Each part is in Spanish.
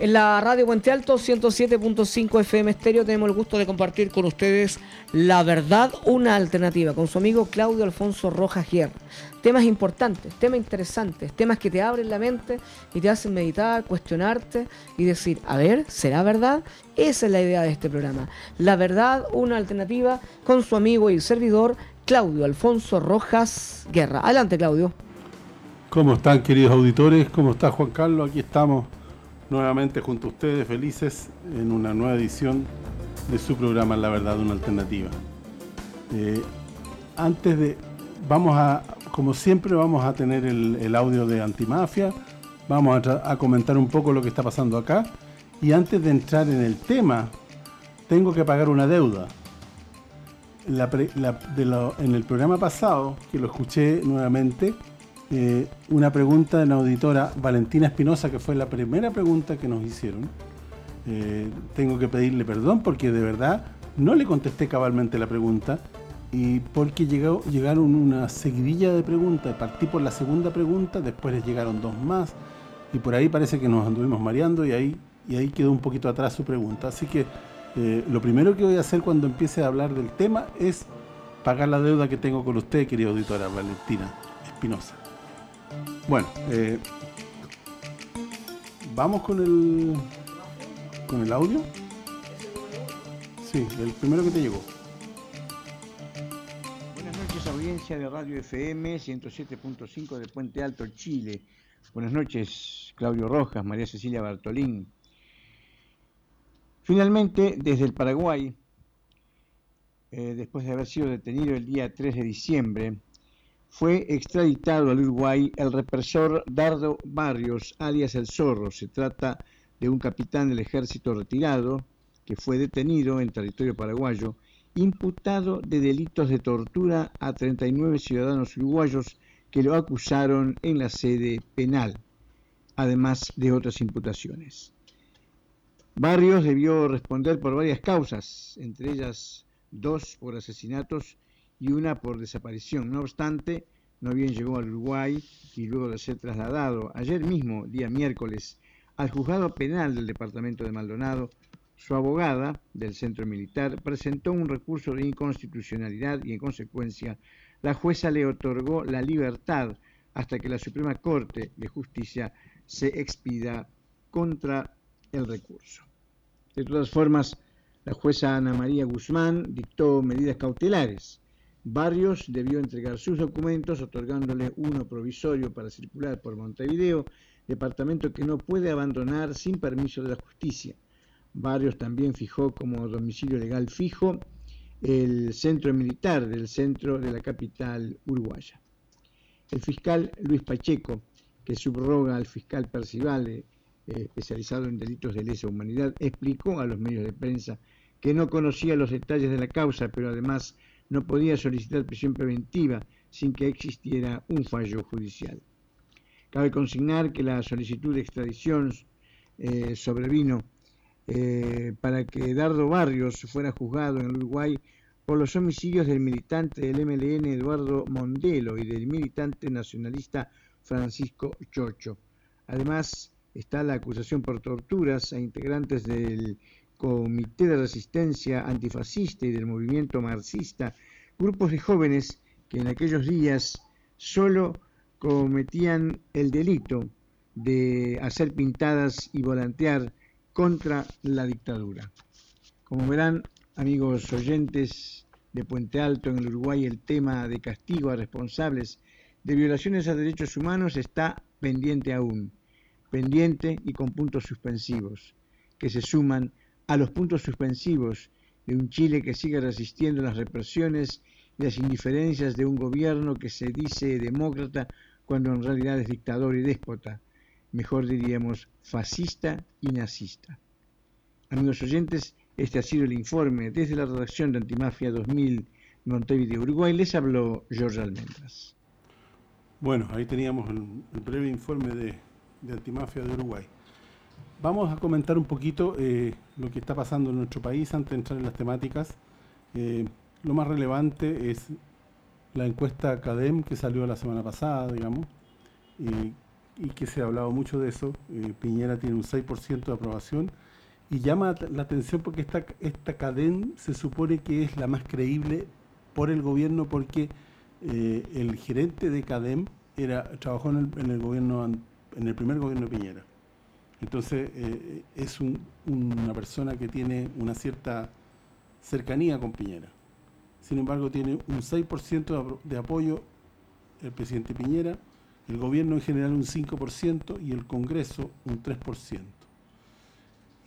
En la radio Puente Alto 107.5 FM Estéreo tenemos el gusto de compartir con ustedes La Verdad, una alternativa, con su amigo Claudio Alfonso Rojas Guerra. Temas importantes, temas interesantes, temas que te abren la mente y te hacen meditar, cuestionarte y decir, a ver, ¿será verdad? Esa es la idea de este programa. La Verdad, una alternativa, con su amigo y servidor Claudio Alfonso Rojas Guerra. Adelante, Claudio. ¿Cómo están, queridos auditores? ¿Cómo está Juan Carlos? Aquí estamos nuevamente junto a ustedes, felices en una nueva edición de su programa La Verdad, una alternativa. Eh, antes de, vamos a, como siempre, vamos a tener el, audio de Antimafia, vamos a, comentar un poco lo que está pasando acá, y antes de entrar en el tema, tengo que pagar una deuda. en el programa pasado, que lo escuché nuevamente, eh, una pregunta de la auditora Valentina Espinosa, que fue la primera pregunta que nos hicieron. Eh, tengo que pedirle perdón porque de verdad no le contesté cabalmente la pregunta y porque llegaron una seguidilla de preguntas. Partí por la segunda pregunta, después les llegaron dos más y por ahí parece que nos anduvimos mareando y ahí, y ahí quedó un poquito atrás su pregunta. Así que eh, lo primero que voy a hacer cuando empiece a hablar del tema es pagar la deuda que tengo con usted, querida auditora Valentina Espinosa. Bueno, eh, vamos con el con el audio. Sí, el primero que te llegó. Buenas noches, audiencia de Radio FM 107.5 de Puente Alto, Chile. Buenas noches, Claudio Rojas, María Cecilia Bartolín. Finalmente, desde el Paraguay, eh, después de haber sido detenido el día 3 de diciembre, fue extraditado al Uruguay el represor Dardo Barrios, alias El Zorro. Se trata de un capitán del ejército retirado que fue detenido en territorio paraguayo, imputado de delitos de tortura a 39 ciudadanos uruguayos que lo acusaron en la sede penal, además de otras imputaciones. Barrios debió responder por varias causas, entre ellas dos por asesinatos y una por desaparición. No obstante, no bien llegó al Uruguay y luego de ser trasladado ayer mismo, día miércoles, al juzgado penal del departamento de Maldonado, su abogada del centro militar presentó un recurso de inconstitucionalidad y en consecuencia la jueza le otorgó la libertad hasta que la Suprema Corte de Justicia se expida contra el recurso. De todas formas, la jueza Ana María Guzmán dictó medidas cautelares Barrios debió entregar sus documentos otorgándole uno provisorio para circular por Montevideo, departamento que no puede abandonar sin permiso de la justicia. Barrios también fijó como domicilio legal fijo el centro militar del centro de la capital uruguaya. El fiscal Luis Pacheco, que subroga al fiscal Percival, eh, especializado en delitos de lesa humanidad, explicó a los medios de prensa que no conocía los detalles de la causa, pero además no podía solicitar prisión preventiva sin que existiera un fallo judicial. Cabe consignar que la solicitud de extradición eh, sobrevino eh, para que Dardo Barrios fuera juzgado en Uruguay por los homicidios del militante del MLN Eduardo Mondelo y del militante nacionalista Francisco Chocho. Además, está la acusación por torturas a integrantes del Comité de Resistencia Antifascista y del movimiento marxista, grupos de jóvenes que en aquellos días solo cometían el delito de hacer pintadas y volantear contra la dictadura. Como verán, amigos oyentes de Puente Alto en el Uruguay, el tema de castigo a responsables de violaciones a derechos humanos está pendiente aún, pendiente y con puntos suspensivos, que se suman a los puntos suspensivos de un Chile que sigue resistiendo las represiones y las indiferencias de un gobierno que se dice demócrata cuando en realidad es dictador y déspota, mejor diríamos fascista y nazista. Amigos oyentes, este ha sido el informe desde la redacción de Antimafia 2000 Montevideo, Uruguay. Les habló George Almendras. Bueno, ahí teníamos el, breve informe de, de Antimafia de Uruguay. Vamos a comentar un poquito eh, lo que está pasando en nuestro país antes de entrar en las temáticas. Eh, lo más relevante es la encuesta CADEM que salió la semana pasada, digamos, y que se ha hablado mucho de eso. Eh, Piñera tiene un 6% de aprobación y llama la atención porque esta, cadena se supone que es la más creíble por el gobierno porque el gerente de CADEM trabajó en el, gobierno en el primer gobierno de Piñera. Entonces eh, es una persona que tiene una cierta cercanía con Piñera. Sin embargo, tiene un 6% de apoyo el presidente Piñera, el gobierno en general un 5% y el Congreso un 3%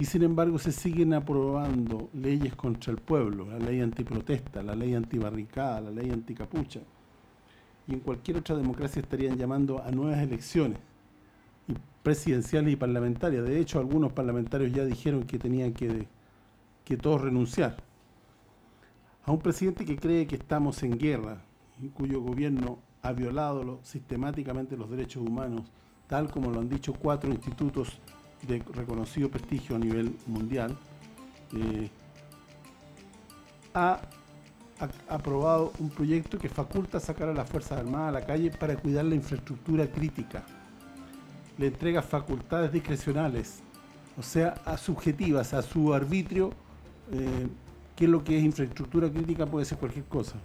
y sin embargo se siguen aprobando leyes contra el pueblo, la ley antiprotesta, la ley antibarricada, la ley anticapucha. Y en cualquier otra democracia estarían llamando a nuevas elecciones, presidenciales y parlamentarias. De hecho, algunos parlamentarios ya dijeron que tenían que, que todos renunciar. A un presidente que cree que estamos en guerra y cuyo gobierno ha violado sistemáticamente los derechos humanos, tal como lo han dicho cuatro institutos de reconocido prestigio a nivel mundial, eh, ha, aprobado un proyecto que faculta sacar a las Fuerzas Armadas a la calle para cuidar la infraestructura crítica. Le entrega facultades discrecionales, o sea, a subjetivas, a su arbitrio, eh, qué es lo que es infraestructura crítica puede ser cualquier cosa.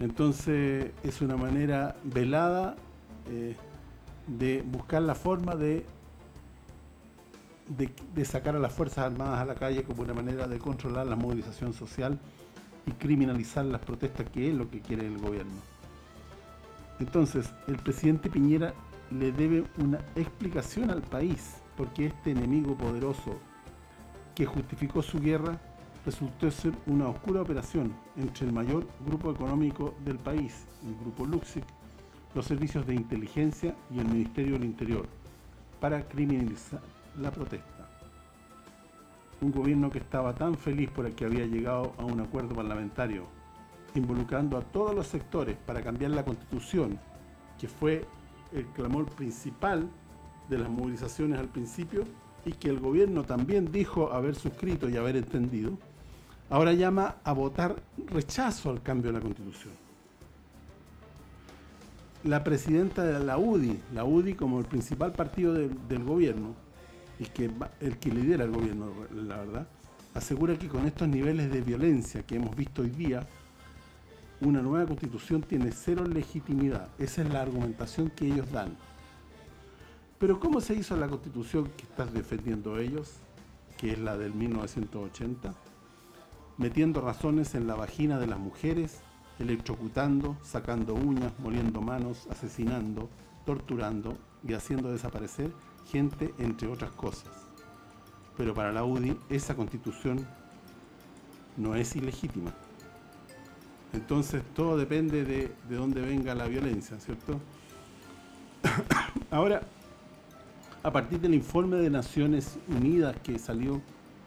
Entonces, es una manera velada eh, de buscar la forma de de, sacar a las Fuerzas Armadas a la calle como una manera de controlar la movilización social y criminalizar las protestas, que es lo que quiere el gobierno. Entonces, el presidente Piñera le debe una explicación al país, porque este enemigo poderoso que justificó su guerra resultó ser una oscura operación entre el mayor grupo económico del país, el Grupo Luxic, los servicios de inteligencia y el Ministerio del Interior, para criminalizar, la protesta. Un gobierno que estaba tan feliz por el que había llegado a un acuerdo parlamentario, involucrando a todos los sectores para cambiar la Constitución, que fue el clamor principal de las movilizaciones al principio, y que el gobierno también dijo haber suscrito y haber entendido, ahora llama a votar rechazo al cambio de la Constitución. La presidenta de la UDI, la UDI como el principal partido del gobierno, y que el que lidera el gobierno, la verdad, asegura que con estos niveles de violencia que hemos visto hoy día, una nueva constitución tiene cero legitimidad. Esa es la argumentación que ellos dan. Pero ¿cómo se hizo la constitución que están defendiendo ellos, que es la del 1980? Metiendo razones en la vagina de las mujeres, electrocutando, sacando uñas, moliendo manos, asesinando, torturando y haciendo desaparecer gente, entre otras cosas. Pero para la UDI esa constitución no es ilegítima. Entonces todo depende de, de dónde venga la violencia, ¿cierto? Ahora, a partir del informe de Naciones Unidas que salió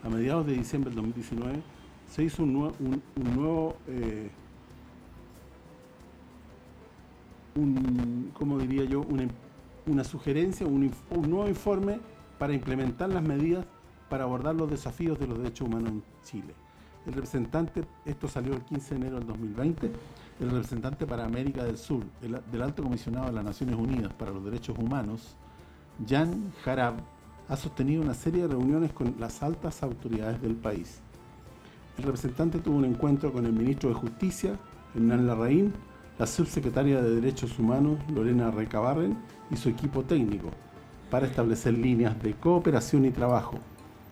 a mediados de diciembre del 2019, se hizo un nuevo, un, nuevo eh, un, ¿cómo diría yo? Un, una sugerencia, un, nuevo informe para implementar las medidas para abordar los desafíos de los derechos humanos en Chile. El representante, esto salió el 15 de enero del 2020, el representante para América del Sur del Alto Comisionado de las Naciones Unidas para los Derechos Humanos, Jan Harab, ha sostenido una serie de reuniones con las altas autoridades del país. El representante tuvo un encuentro con el ministro de Justicia, Hernán Larraín, la subsecretaria de Derechos Humanos, Lorena Recabarren, y su equipo técnico para establecer líneas de cooperación y trabajo,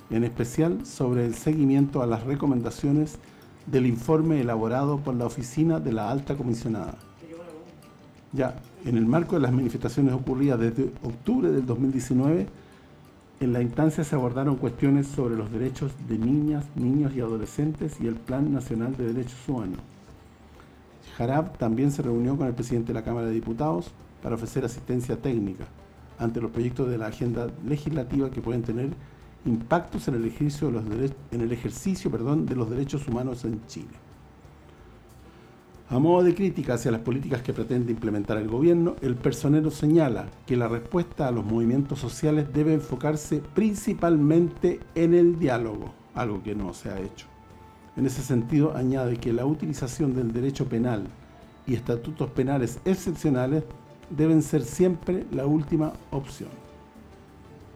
en especial sobre el seguimiento a las recomendaciones del informe elaborado por la Oficina de la Alta Comisionada. Ya, en el marco de las manifestaciones ocurridas desde octubre del 2019, en la instancia se abordaron cuestiones sobre los derechos de niñas, niños y adolescentes y el Plan Nacional de Derechos Humanos. Jarab también se reunió con el presidente de la Cámara de Diputados, para ofrecer asistencia técnica ante los proyectos de la agenda legislativa que pueden tener impactos en el ejercicio de los, en el ejercicio, perdón, de los derechos humanos en Chile. A modo de crítica hacia las políticas que pretende implementar el gobierno, el personero señala que la respuesta a los movimientos sociales debe enfocarse principalmente en el diálogo, algo que no se ha hecho. En ese sentido, añade que la utilización del derecho penal y estatutos penales excepcionales deben ser siempre la última opción.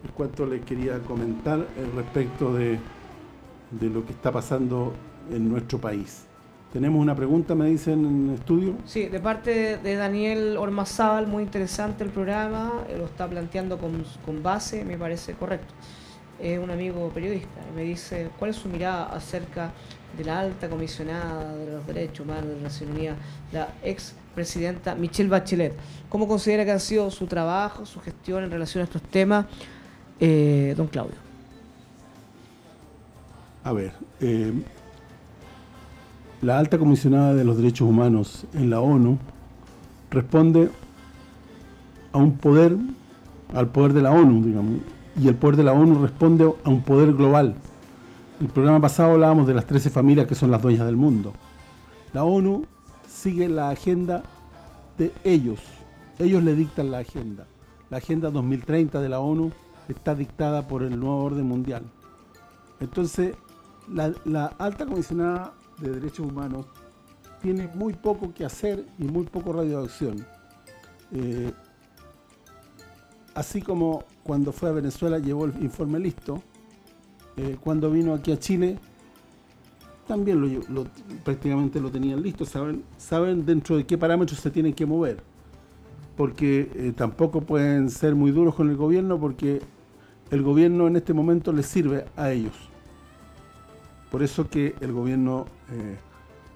Es cuanto les quería comentar respecto de, de lo que está pasando en nuestro país. Tenemos una pregunta, me dicen en el estudio. Sí, de parte de Daniel Ormazábal, muy interesante el programa, lo está planteando con, con base, me parece correcto. Es un amigo periodista me dice, ¿cuál es su mirada acerca de la alta comisionada de los derechos humanos de la Nación Unida, la ex presidenta Michelle Bachelet? ¿Cómo considera que ha sido su trabajo, su gestión en relación a estos temas, eh, don Claudio? A ver, eh, la alta comisionada de los derechos humanos en la ONU responde a un poder, al poder de la ONU, digamos, y el poder de la ONU responde a un poder global. El programa pasado hablábamos de las 13 familias que son las dueñas del mundo. La ONU sigue la agenda de ellos. Ellos le dictan la agenda. La agenda 2030 de la ONU está dictada por el nuevo orden mundial. Entonces, la, alta comisionada de Derechos Humanos tiene muy poco que hacer y muy poco radioacción. Eh, así como cuando fue a Venezuela llevó el informe listo, eh, cuando vino aquí a Chile también lo, prácticamente lo tenían listo, saben, saben dentro de qué parámetros se tienen que mover, porque eh, tampoco pueden ser muy duros con el gobierno porque el gobierno en este momento les sirve a ellos. Por eso que el gobierno, eh,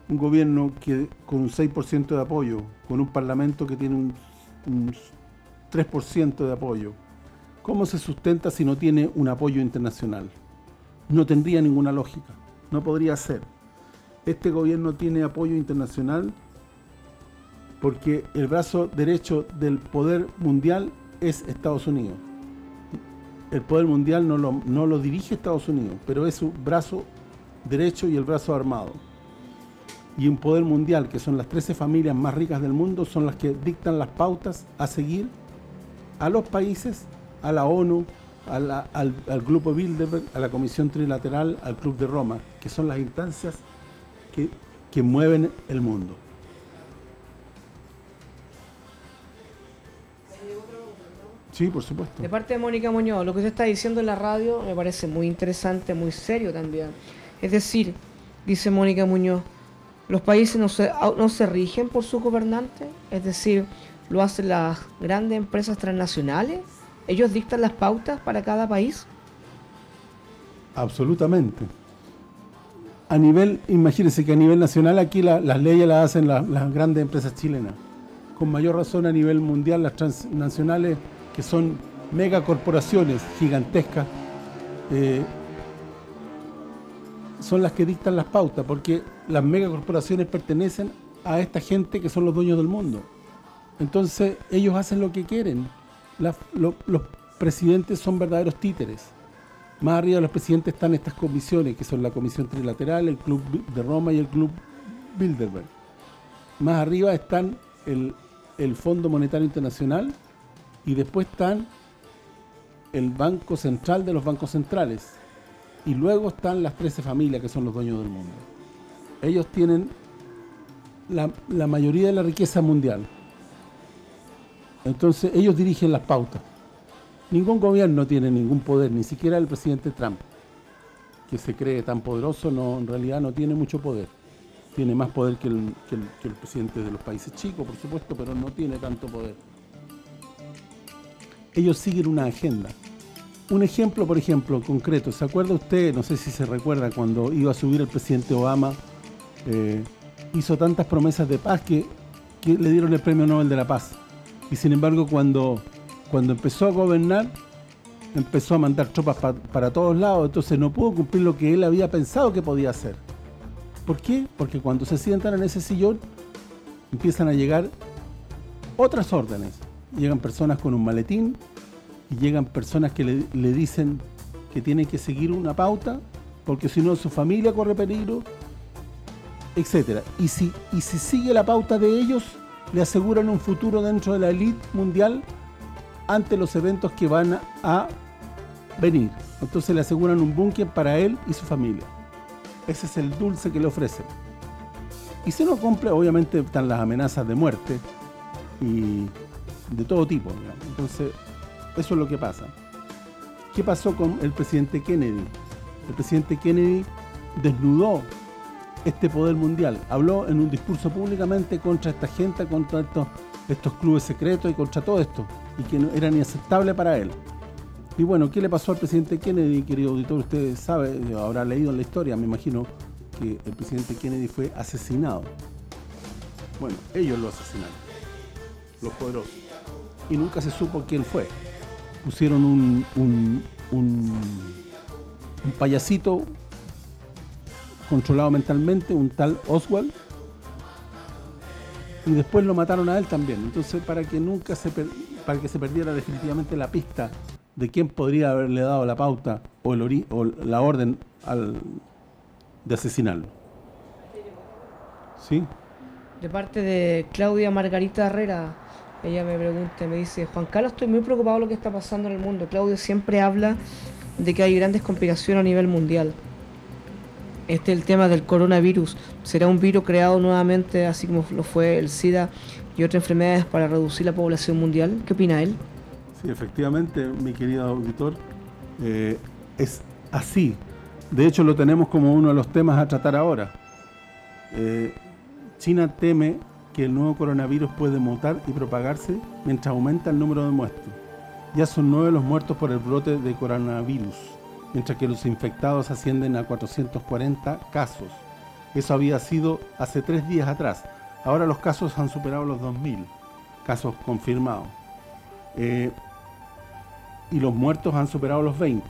un gobierno que con un 6% de apoyo, con un parlamento que tiene un, 3% de apoyo, ¿cómo se sustenta si no tiene un apoyo internacional? No tendría ninguna lógica, no podría ser. Este gobierno tiene apoyo internacional porque el brazo derecho del poder mundial es Estados Unidos. El poder mundial no lo, dirige Estados Unidos, pero es su brazo derecho y el brazo armado. Y un poder mundial, que son las 13 familias más ricas del mundo, son las que dictan las pautas a seguir a los países, a la ONU, al, Grupo Bilderberg, a la Comisión Trilateral, al Club de Roma, que son las instancias que mueven el mundo. Sí, por supuesto. De parte de Mónica Muñoz, lo que usted está diciendo en la radio me parece muy interesante, muy serio también. Es decir, dice Mónica Muñoz, los países no se, no se rigen por sus gobernantes, es decir, lo hacen las grandes empresas transnacionales, ellos dictan las pautas para cada país. Absolutamente. A nivel, imagínense que a nivel nacional aquí las leyes las hacen las grandes empresas chilenas. Con mayor razón a nivel mundial las transnacionales, que son megacorporaciones gigantescas, eh, son las que dictan las pautas, porque las megacorporaciones pertenecen a esta gente que son los dueños del mundo. Entonces, ellos hacen lo que quieren. los presidentes son verdaderos títeres. Más arriba de los presidentes están estas comisiones, que son la Comisión Trilateral, el Club de Roma y el Club Bilderberg. Más arriba están el, el Fondo Monetario Internacional y después están el Banco Central de los bancos centrales, y luego están las 13 familias que son los dueños del mundo. Ellos tienen la, mayoría de la riqueza mundial. Entonces ellos dirigen las pautas. Ningún gobierno tiene ningún poder, ni siquiera el presidente Trump, que se cree tan poderoso, no en realidad no tiene mucho poder. Tiene más poder que el, que el presidente de los países chicos, por supuesto, pero no tiene tanto poder. Ellos siguen una agenda un ejemplo, por ejemplo, concreto. ¿Se acuerda usted, no sé si se recuerda, cuando iba a subir el presidente Obama, eh, hizo tantas promesas de paz que, le dieron el premio Nobel de la Paz? Y sin embargo, cuando, cuando empezó a gobernar, empezó a mandar tropas para todos lados, entonces no pudo cumplir lo que él había pensado que podía hacer. ¿Por qué? Porque cuando se sientan en ese sillón, empiezan a llegar otras órdenes. Llegan personas con un maletín, y llegan personas que le, dicen que tiene que seguir una pauta porque si no su familia corre peligro, etcétera. Y si, y si sigue la pauta de ellos, le aseguran un futuro dentro de la élite mundial ante los eventos que van a venir. Entonces le aseguran un búnker para él y su familia. Ese es el dulce que le ofrecen. Y si no cumple, obviamente están las amenazas de muerte y de todo tipo. Entonces, eso es lo que pasa. ¿Qué pasó con el presidente Kennedy? El presidente Kennedy desnudó este poder mundial. Habló en un discurso públicamente contra esta gente, contra estos, estos clubes secretos y contra todo esto. Y que no era inaceptable para él. Y bueno, ¿qué le pasó al presidente Kennedy, querido auditor? Usted sabe, habrá leído en la historia, me imagino, que el presidente Kennedy fue asesinado. Bueno, ellos lo asesinaron, los poderosos. Y nunca se supo quién fue. Pusieron un, un, payasito controlado mentalmente, un tal Oswald, y después lo mataron a él también. Entonces, para que nunca se para que se perdiera definitivamente la pista de quién podría haberle dado la pauta o, el o la orden al, de asesinarlo. ¿Sí? De parte de Claudia Margarita Herrera, ella me pregunta, me dice, Juan Carlos, estoy muy preocupado de lo que está pasando en el mundo. Claudio siempre habla de que hay grandes complicaciones a nivel mundial. Este es el tema del coronavirus. ¿Será un virus creado nuevamente, así como lo fue el SIDA y otras enfermedades, para reducir la población mundial? ¿Qué opina él? Sí, efectivamente, mi querido auditor, eh, es así. De hecho, lo tenemos como uno de los temas a tratar ahora. Eh, China teme que el nuevo coronavirus puede mutar y propagarse mientras aumenta el número de muertos. Ya son nueve los muertos por el brote de coronavirus mientras que los infectados ascienden a 440 casos. Eso había sido hace tres días atrás. Ahora los casos han superado los 2.000 casos confirmados. Eh, y los muertos han superado los 20.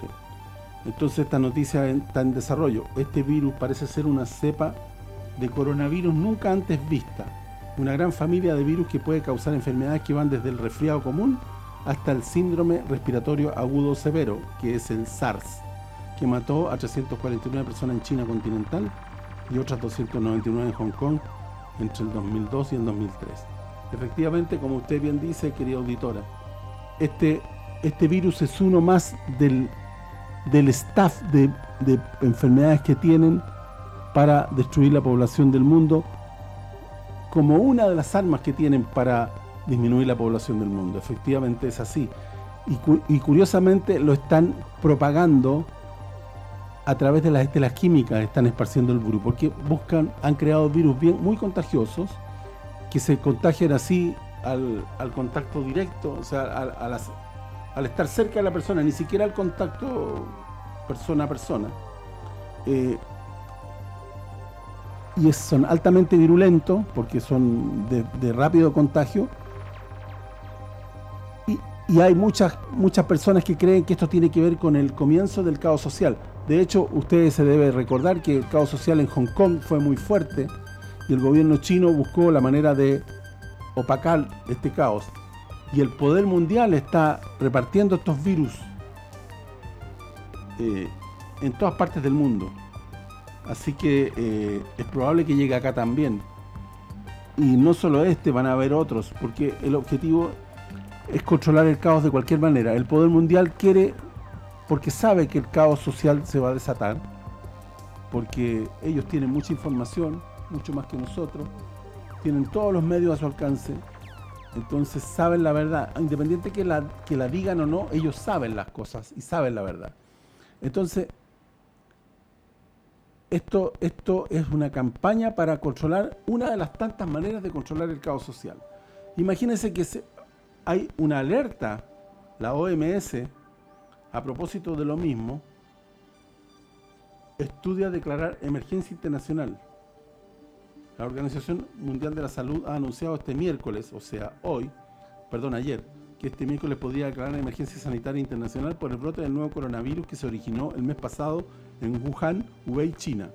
Entonces esta noticia está en desarrollo. Este virus parece ser una cepa de coronavirus nunca antes vista. Una gran familia de virus que puede causar enfermedades que van desde el resfriado común hasta el síndrome respiratorio agudo severo, que es el SARS que mató a 349 personas en China continental y otras 299 en Hong Kong entre el 2002 y el 2003. Efectivamente, como usted bien dice, querida auditora, este, este virus es uno más del, del staff de, de enfermedades que tienen para destruir la población del mundo como una de las armas que tienen para disminuir la población del mundo. Efectivamente es así. Y, curiosamente lo están propagando a través de las estelas químicas están esparciendo el virus, porque buscan, han creado virus bien muy contagiosos que se contagian así al, contacto directo, o sea, al estar cerca de la persona, ni siquiera al contacto persona a persona. Eh, y son altamente virulentos porque son de, rápido contagio y, hay muchas muchas personas que creen que esto tiene que ver con el comienzo del caos social de hecho, ustedes se debe recordar que el caos social en Hong Kong fue muy fuerte y el gobierno chino buscó la manera de opacar este caos. Y el poder mundial está repartiendo estos virus eh, en todas partes del mundo. Así que eh, es probable que llegue acá también. Y no solo este, van a haber otros, porque el objetivo es controlar el caos de cualquier manera. El poder mundial quiere porque sabe que el caos social se va a desatar, porque ellos tienen mucha información, mucho más que nosotros, tienen todos los medios a su alcance, entonces saben la verdad, independiente que la, que la digan o no, ellos saben las cosas y saben la verdad. Entonces, esto, esto es una campaña para controlar una de las tantas maneras de controlar el caos social. Imagínense que hay una alerta, la OMS, a propósito de lo mismo, estudia declarar emergencia internacional. La Organización Mundial de la Salud ha anunciado este miércoles, o sea, hoy, perdón, ayer, que este miércoles podría declarar emergencia sanitaria internacional por el brote del nuevo coronavirus que se originó el mes pasado en Wuhan, Hubei, China,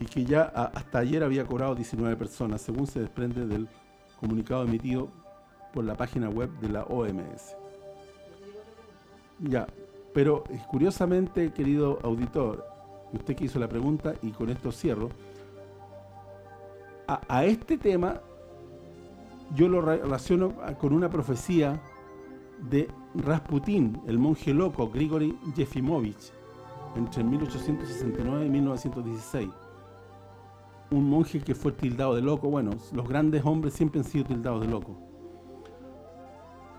y que ya hasta ayer había cobrado 19 personas, según se desprende del comunicado emitido por la página web de la OMS. Ya, pero eh, curiosamente, querido auditor, usted que hizo la pregunta y con esto cierro, a, este tema yo lo relaciono con una profecía de Rasputín, el monje loco Grigory Yefimovich, entre 1869 y 1916. Un monje que fue tildado de loco, bueno, los grandes hombres siempre han sido tildados de loco.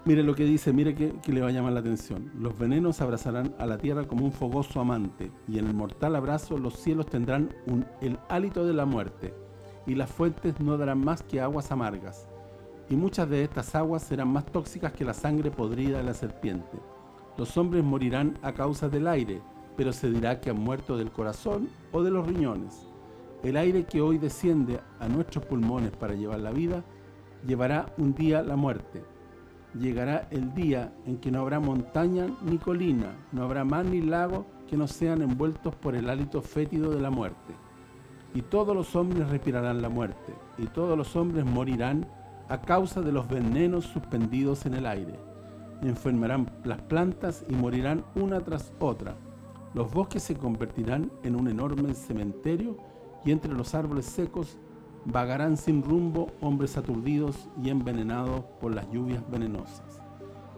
Mire lo que dice, mire que, le va a llamar la atención. Los venenos abrazarán a la tierra como un fogoso amante, y en el mortal abrazo los cielos tendrán el hálito de la muerte, y las fuentes no darán más que aguas amargas. Y muchas de estas aguas serán más tóxicas que la sangre podrida de la serpiente. Los hombres morirán a causa del aire, pero se dirá que han muerto del corazón o de los riñones. El aire que hoy desciende a nuestros pulmones para llevar la vida, llevará un día la muerte llegará el día en que no habrá montaña ni colina, no habrá mar ni lago que no sean envueltos por el hálito fétido de la muerte. Y todos los hombres respirarán la muerte, y todos los hombres morirán a causa de los venenos suspendidos en el aire. Enfermarán las plantas y morirán una tras otra. Los bosques se convertirán en un enorme cementerio y entre los árboles secos vagarán sin rumbo hombres aturdidos y envenenados por las lluvias venenosas.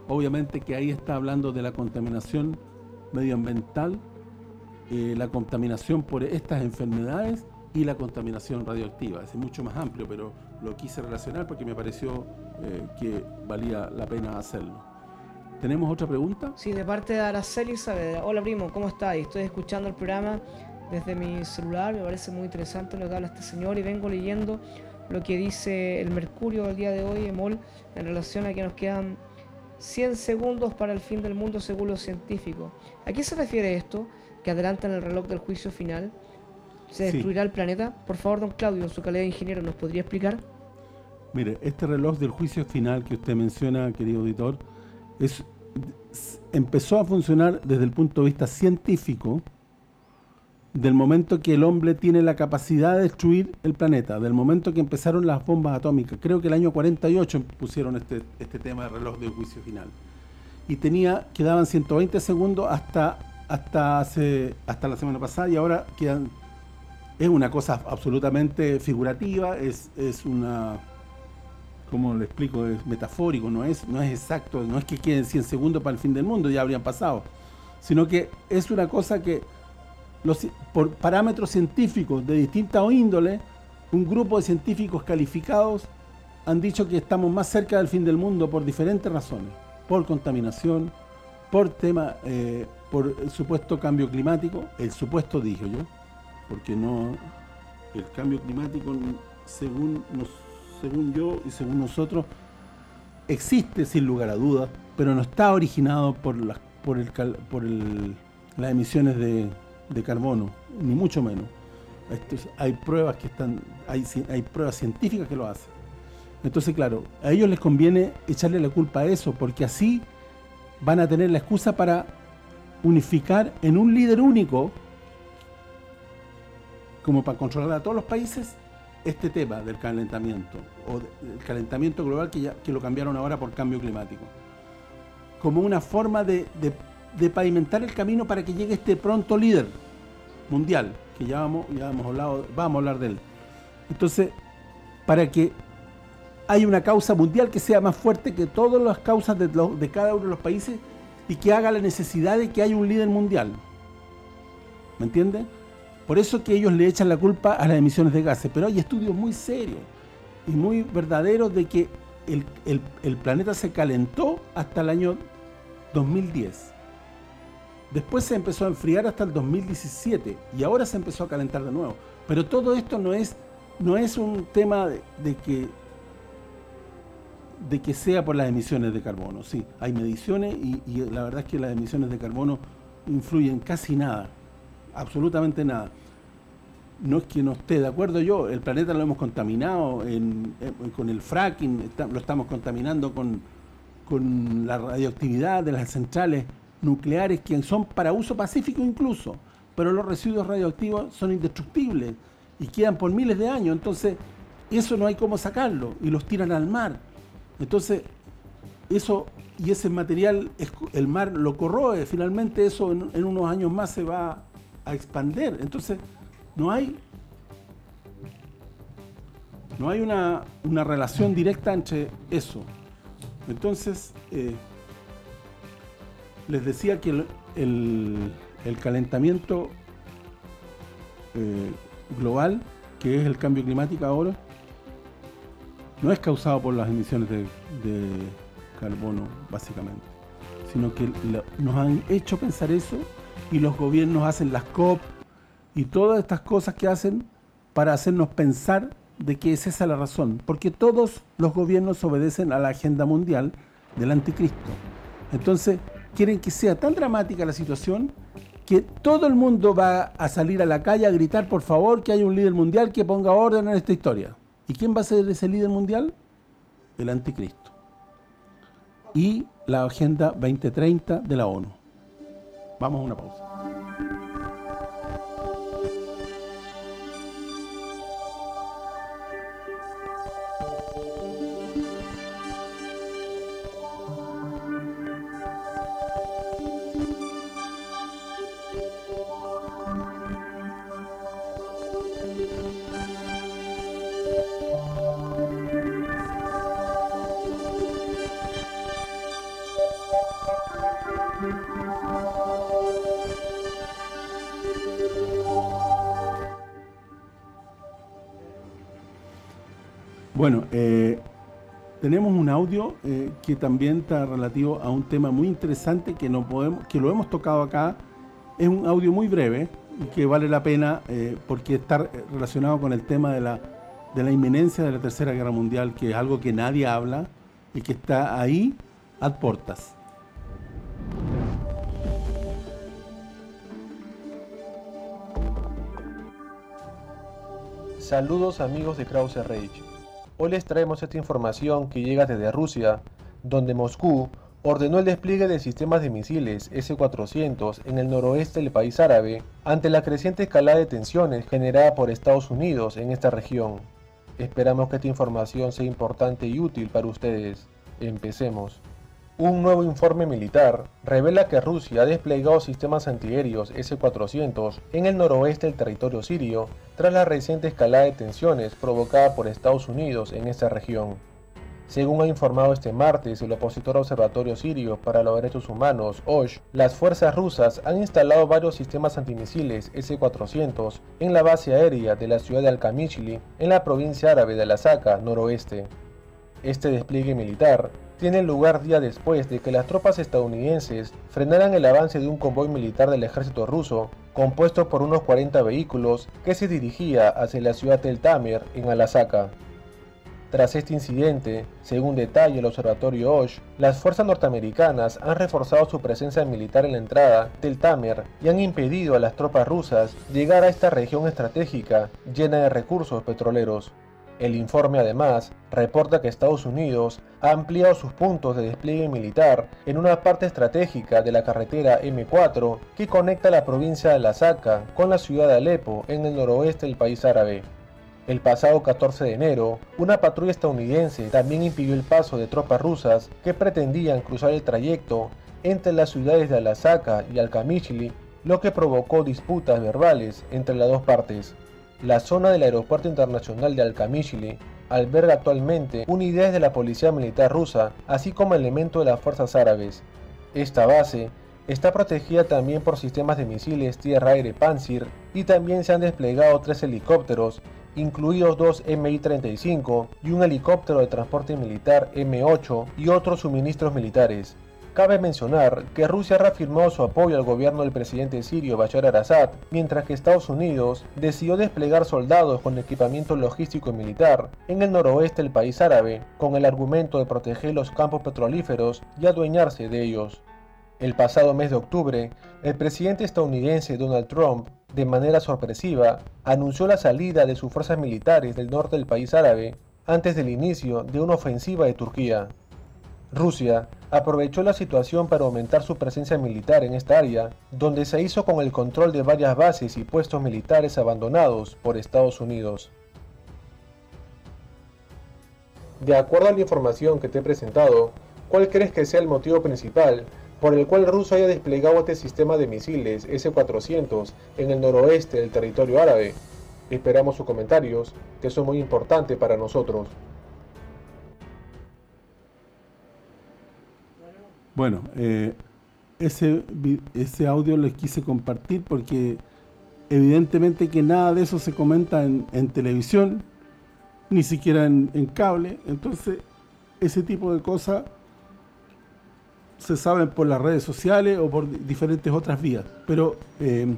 Obviamente que ahí está hablando de la contaminación medioambiental, eh, la contaminación por estas enfermedades y la contaminación radioactiva. Es mucho más amplio, pero lo quise relacionar porque me pareció eh, que valía la pena hacerlo. ¿Tenemos otra pregunta? Sí, de parte de Araceli Saavedra. Hola primo, ¿cómo estás? Estoy escuchando el programa desde mi celular, me parece muy interesante lo que habla este señor y vengo leyendo lo que dice el Mercurio del día de hoy, Emol, en relación a que nos quedan 100 segundos para el fin del mundo según los científicos. ¿A qué se refiere esto? Que adelantan el reloj del juicio final. ¿Se destruirá el planeta? Por favor, don Claudio, en su calidad de ingeniero, ¿nos podría explicar? Mire, este reloj del juicio final que usted menciona, querido auditor, es, empezó a funcionar desde el punto de vista científico, del momento que el hombre tiene la capacidad de destruir el planeta, del momento que empezaron las bombas atómicas. Creo que el año 48 pusieron este, este tema de reloj de juicio final. Y tenía, quedaban 120 segundos hasta hasta hace hasta la semana pasada y ahora quedan es una cosa absolutamente figurativa, es, es una como le explico, es metafórico, no es no es exacto, no es que queden 100 segundos para el fin del mundo, ya habrían pasado, sino que es una cosa que por parámetros científicos de distinta índole, un grupo de científicos calificados han dicho que estamos más cerca del fin del mundo por diferentes razones. Por contaminación, por tema, eh, por el supuesto cambio climático, el supuesto dije yo, porque no, el cambio climático según, según yo y según nosotros existe sin lugar a dudas, pero no está originado por las por el, por las emisiones de, de carbono, ni mucho menos. hay pruebas que están, hay, hay pruebas científicas que lo hacen. Entonces, claro, a ellos les conviene echarle la culpa a eso, porque así van a tener la excusa para unificar en un líder único, como para controlar a todos los países, este tema del calentamiento, o del calentamiento global que, ya, que lo cambiaron ahora por cambio climático. Como una forma de de pavimentar el camino para que llegue este pronto líder mundial, que ya vamos, ya hemos hablado, vamos a hablar de él. Entonces, para que haya una causa mundial que sea más fuerte que todas las causas de, de cada uno de los países y que haga la necesidad de que haya un líder mundial. ¿Me entiende? Por eso que ellos le echan la culpa a las emisiones de gases, pero hay estudios muy serios y muy verdaderos de que el, planeta se calentó hasta el año 2010. Después se empezó a enfriar hasta el 2017 y ahora se empezó a calentar de nuevo. Pero todo esto no es no es un tema de, que de que sea por las emisiones de carbono. Sí, hay mediciones y, la verdad es que las emisiones de carbono influyen casi nada, absolutamente nada. No es que no esté de acuerdo yo, el planeta lo hemos contaminado con el fracking, lo estamos contaminando con, la radioactividad de las centrales nucleares que son para uso pacífico incluso, pero los residuos radioactivos son indestructibles y quedan por miles de años, entonces eso no hay cómo sacarlo y los tiran al mar. Entonces, eso y ese material, el mar lo corroe, finalmente eso en, unos años más se va a expander. Entonces, no hay no hay una, una relación directa entre eso. Entonces, eh, les decía que el, calentamiento eh, global, que es el cambio climático ahora, no es causado por las emisiones de, carbono, básicamente. Sino que nos han hecho pensar eso y los gobiernos hacen las COP y todas estas cosas que hacen para hacernos pensar de que es esa la razón. Porque todos los gobiernos obedecen a la agenda mundial del anticristo. Entonces, quieren que sea tan dramática la situación que todo el mundo va a salir a la calle a gritar, por favor, que haya un líder mundial que ponga orden en esta historia. ¿Y quién va a ser ese líder mundial? El anticristo. Y la Agenda 2030 de la ONU. Vamos a una pausa. Bueno, eh, tenemos un audio eh, que también está relativo a un tema muy interesante que no podemos, que lo hemos tocado acá. Es un audio muy breve que vale la pena eh, porque está relacionado con el tema de la, de la inminencia de la Tercera Guerra Mundial, que es algo que nadie habla y que está ahí a portas. Saludos amigos de Krause Rage. Hoy les traemos esta información que llega desde Rusia, donde Moscú ordenó el despliegue de sistemas de misiles S-400 en el noroeste del país árabe ante la creciente escalada de tensiones generada por Estados Unidos en esta región. Esperamos que esta información sea importante y útil para ustedes. Empecemos. Un nuevo informe militar revela que Rusia ha desplegado sistemas antiaéreos S-400 en el noroeste del territorio sirio tras la reciente escalada de tensiones provocada por Estados Unidos en esta región. Según ha informado este martes el opositor Observatorio Sirio para los Derechos Humanos, OSH, las fuerzas rusas han instalado varios sistemas antimisiles S-400 en la base aérea de la ciudad de Al-Kamishli, en la provincia árabe de Lasaka, noroeste. Este despliegue militar tiene lugar día después de que las tropas estadounidenses frenaran el avance de un convoy militar del ejército ruso, compuesto por unos 40 vehículos, que se dirigía hacia la ciudad del Tamer, en Alasaka. Tras este incidente, según detalla el observatorio OSH, las fuerzas norteamericanas han reforzado su presencia militar en la entrada del Tamer y han impedido a las tropas rusas llegar a esta región estratégica llena de recursos petroleros. El informe además reporta que Estados Unidos ha ampliado sus puntos de despliegue militar en una parte estratégica de la carretera M4 que conecta la provincia de Lasaka con la ciudad de Alepo en el noroeste del país árabe. El pasado 14 de enero, una patrulla estadounidense también impidió el paso de tropas rusas que pretendían cruzar el trayecto entre las ciudades de Alasaka y Al-Kamishli, lo que provocó disputas verbales entre las dos partes. La zona del Aeropuerto Internacional de Al-Kamishli alberga actualmente unidades de la Policía Militar rusa, así como elementos de las fuerzas árabes. Esta base está protegida también por sistemas de misiles tierra-aire Panzir y también se han desplegado tres helicópteros, incluidos dos Mi-35 y un helicóptero de transporte militar M-8 y otros suministros militares. Cabe mencionar que Rusia ha reafirmado su apoyo al gobierno del presidente sirio Bashar al-Assad, mientras que Estados Unidos decidió desplegar soldados con equipamiento logístico y militar en el noroeste del país árabe, con el argumento de proteger los campos petrolíferos y adueñarse de ellos. El pasado mes de octubre, el presidente estadounidense Donald Trump, de manera sorpresiva, anunció la salida de sus fuerzas militares del norte del país árabe antes del inicio de una ofensiva de Turquía. Rusia aprovechó la situación para aumentar su presencia militar en esta área, donde se hizo con el control de varias bases y puestos militares abandonados por Estados Unidos. De acuerdo a la información que te he presentado, ¿cuál crees que sea el motivo principal por el cual Rusia haya desplegado este sistema de misiles S-400 en el noroeste del territorio árabe? Esperamos sus comentarios, que son muy importantes para nosotros. Bueno, eh, ese, ese audio les quise compartir porque evidentemente que nada de eso se comenta en, televisión, ni siquiera en, cable. Entonces, ese tipo de cosas se saben por las redes sociales o por diferentes otras vías. Pero eh,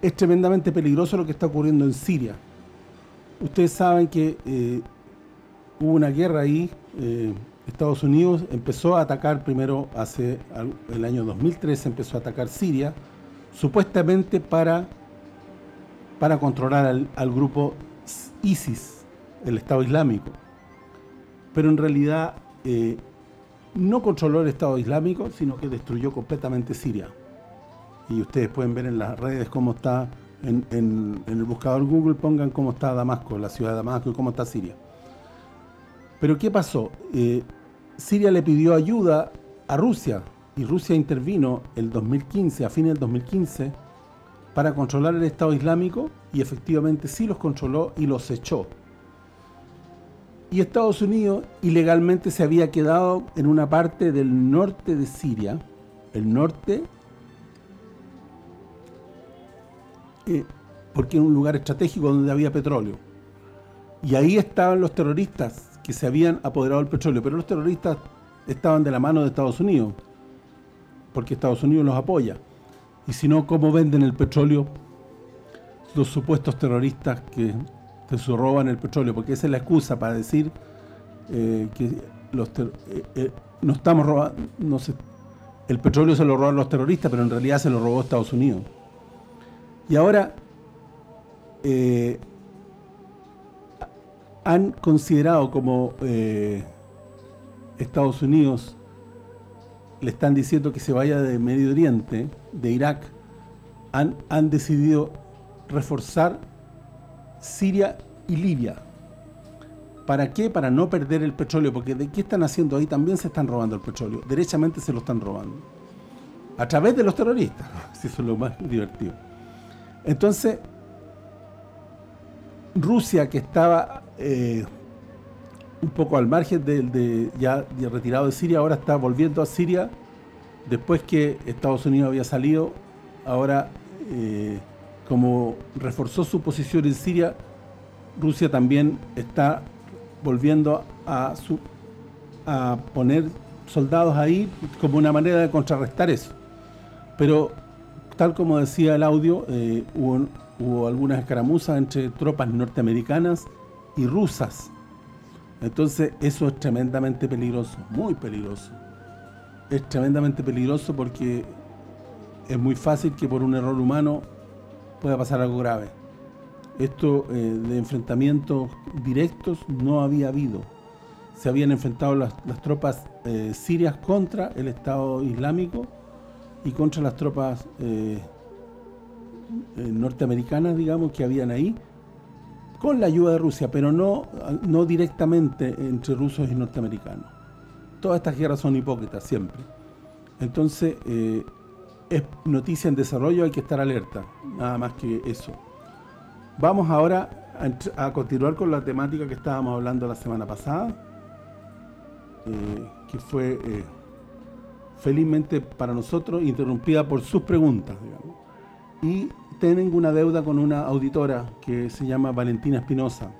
es tremendamente peligroso lo que está ocurriendo en Siria. Ustedes saben que eh, hubo una guerra ahí, Estados Unidos empezó a atacar primero hace el año 2013 empezó a atacar Siria, supuestamente para para controlar al, grupo ISIS, el Estado Islámico. Pero en realidad no controló el Estado Islámico, sino que destruyó completamente Siria. Y ustedes pueden ver en las redes cómo está, en, el buscador Google pongan cómo está Damasco, la ciudad de Damasco y cómo está Siria. Pero ¿qué pasó? Eh, Siria le pidió ayuda a Rusia y Rusia intervino el 2015, a fines del 2015, para controlar el Estado Islámico y efectivamente sí los controló y los echó y Estados Unidos ilegalmente se había quedado en una parte del norte de Siria, el norte, eh, porque era un lugar estratégico donde había petróleo. Y ahí estaban los terroristas que se habían apoderado del petróleo, pero los terroristas estaban de la mano de Estados Unidos, porque Estados Unidos los apoya. Y si no, ¿cómo venden el petróleo los supuestos terroristas que se roban el petróleo, porque esa es la excusa para decir eh, que los eh, eh, no estamos robando, el petróleo se lo roban los terroristas, pero en realidad se lo robó Estados Unidos. Y ahora han considerado como Estados Unidos le están diciendo que se vaya de Medio Oriente, de Irak, han, han decidido reforzar Siria y Libia. ¿Para qué? Para no perder el petróleo, porque ¿de qué están haciendo ahí? También se están robando el petróleo, derechamente se lo están robando. A través de los terroristas, si eso es lo más divertido. Entonces, Rusia, que estaba eh, un poco al margen de, ya, retirado de Siria, ahora está volviendo a Siria, después que Estados Unidos había salido, ahora... Eh, como reforzó su posición en Siria, Rusia también está volviendo a, poner soldados ahí como una manera de contrarrestar eso. Pero, tal como decía el audio, eh, hubo algunas escaramuzas entre tropas norteamericanas y rusas. Entonces, eso es tremendamente peligroso, muy peligroso. Es tremendamente peligroso porque es muy fácil que por un error humano pueda pasar algo grave. Esto eh, de enfrentamientos directos no había habido. Se habían enfrentado las, tropas eh, sirias contra el Estado Islámico y contra las tropas eh, norteamericanas, digamos, que habían ahí, con la ayuda de Rusia, pero no, no directamente entre rusos y norteamericanos. Todas estas guerras son hipócritas, siempre. Entonces, es noticia en desarrollo, hay que estar alerta, nada más que eso. Vamos ahora a, continuar con la temática que estábamos hablando la semana pasada, eh, que fue eh, felizmente para nosotros interrumpida por sus preguntas, Y tengo una deuda con una auditora que se llama Valentina Espinosa.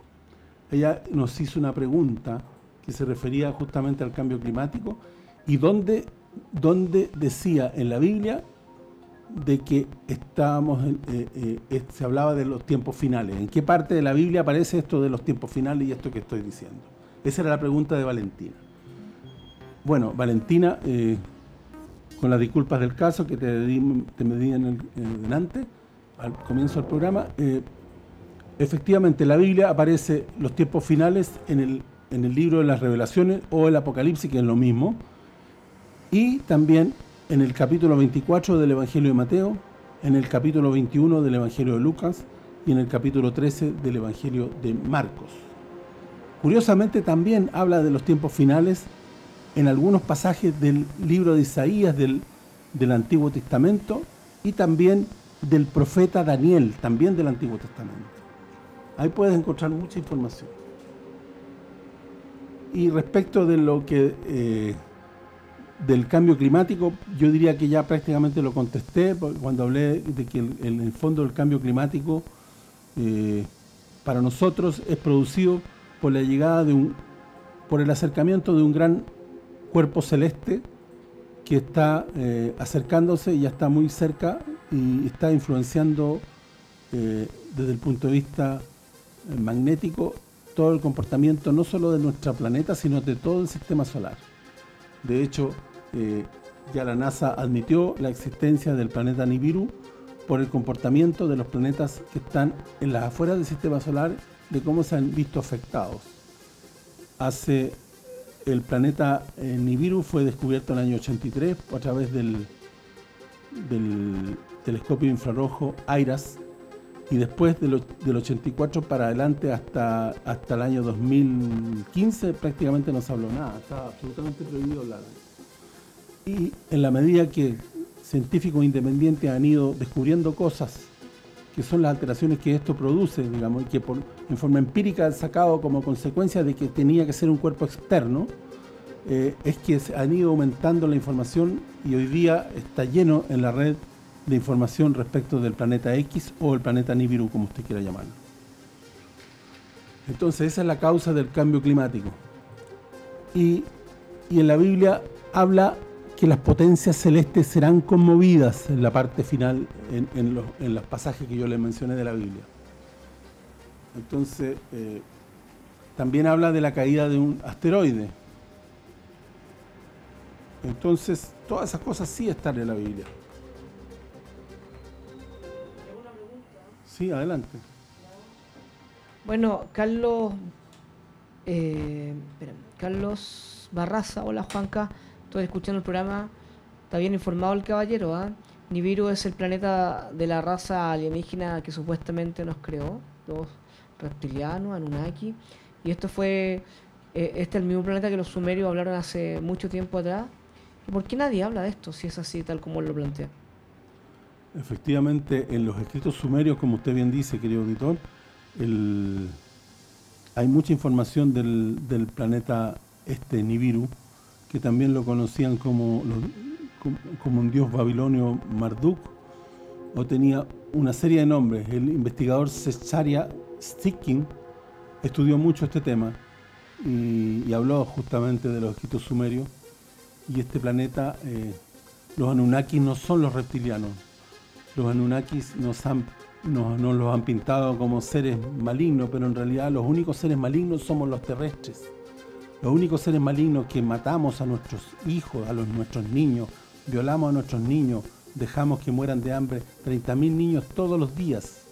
Ella nos hizo una pregunta que se refería justamente al cambio climático y donde decía en la Biblia de que estábamos eh, eh, se hablaba de los tiempos finales. ¿En qué parte de la Biblia aparece esto de los tiempos finales y esto que estoy diciendo? Esa era la pregunta de Valentina. Bueno, Valentina, eh, con las disculpas del caso que te, te me di en el, delante, al comienzo del programa, efectivamente la Biblia aparece los tiempos finales en el, en el libro de las revelaciones o el Apocalipsis, que es lo mismo, y también en el capítulo 24 del Evangelio de Mateo, en el capítulo 21 del Evangelio de Lucas y en el capítulo 13 del Evangelio de Marcos. Curiosamente también habla de los tiempos finales en algunos pasajes del libro de Isaías del, del Antiguo Testamento y también del profeta Daniel, también del Antiguo Testamento. Ahí puedes encontrar mucha información. Y respecto de lo que eh, del cambio climático, yo diría que ya prácticamente lo contesté cuando hablé de que el, el fondo del cambio climático eh, para nosotros es producido por la llegada de un por el acercamiento de un gran cuerpo celeste que está eh, acercándose, ya está muy cerca y está influenciando eh, desde el punto de vista eh, magnético todo el comportamiento no solo de nuestro planeta, sino de todo el sistema solar. De hecho, ya la NASA admitió la existencia del planeta Nibiru por el comportamiento de los planetas que están en las afueras del sistema solar, de cómo se han visto afectados. Hace el planeta eh, Nibiru fue descubierto en el año 83 a través del, del telescopio infrarrojo IRAS y después del, 84 para adelante hasta hasta el año 2015 prácticamente no se habló nada, estaba absolutamente prohibido hablar. Y en la medida que científicos independientes han ido descubriendo cosas que son las alteraciones que esto produce, digamos, y que por, en forma empírica han sacado como consecuencia de que tenía que ser un cuerpo externo, eh, es que han ido aumentando la información y hoy día está lleno en la red de información respecto del planeta X o el planeta Nibiru, como usted quiera llamarlo. Entonces, esa es la causa del cambio climático. Y, y en la Biblia habla que las potencias celestes serán conmovidas en la parte final, en, los, pasajes que yo les mencioné de la Biblia. Entonces, eh, también habla de la caída de un asteroide. Entonces, todas esas cosas sí están en la Biblia. Sí, adelante. Bueno, Carlos eh, Carlos Barraza, hola Juanca, estoy escuchando el programa, está bien informado el caballero, ¿ah? Nibiru es el planeta de la raza alienígena que supuestamente nos creó, los reptilianos, Anunnaki, y esto fue, eh, este es el mismo planeta que los sumerios hablaron hace mucho tiempo atrás. ¿Y por qué nadie habla de esto si es así tal como él lo plantea? Efectivamente, en los escritos sumerios, como usted bien dice, querido auditor, hay mucha información del, planeta este Nibiru, que también lo conocían como, como, un dios babilonio Marduk, o tenía una serie de nombres. El investigador Cesaria Sticking estudió mucho este tema y, habló justamente de los escritos sumerios. Y este planeta, eh, los Anunnakis no son los reptilianos. Los Anunnakis nos han, nos, nos los han pintado como seres malignos, pero en realidad los únicos seres malignos somos los terrestres. Los únicos seres malignos que matamos a nuestros hijos, a los, nuestros niños, violamos a nuestros niños, dejamos que mueran de hambre 30.000 niños todos los días.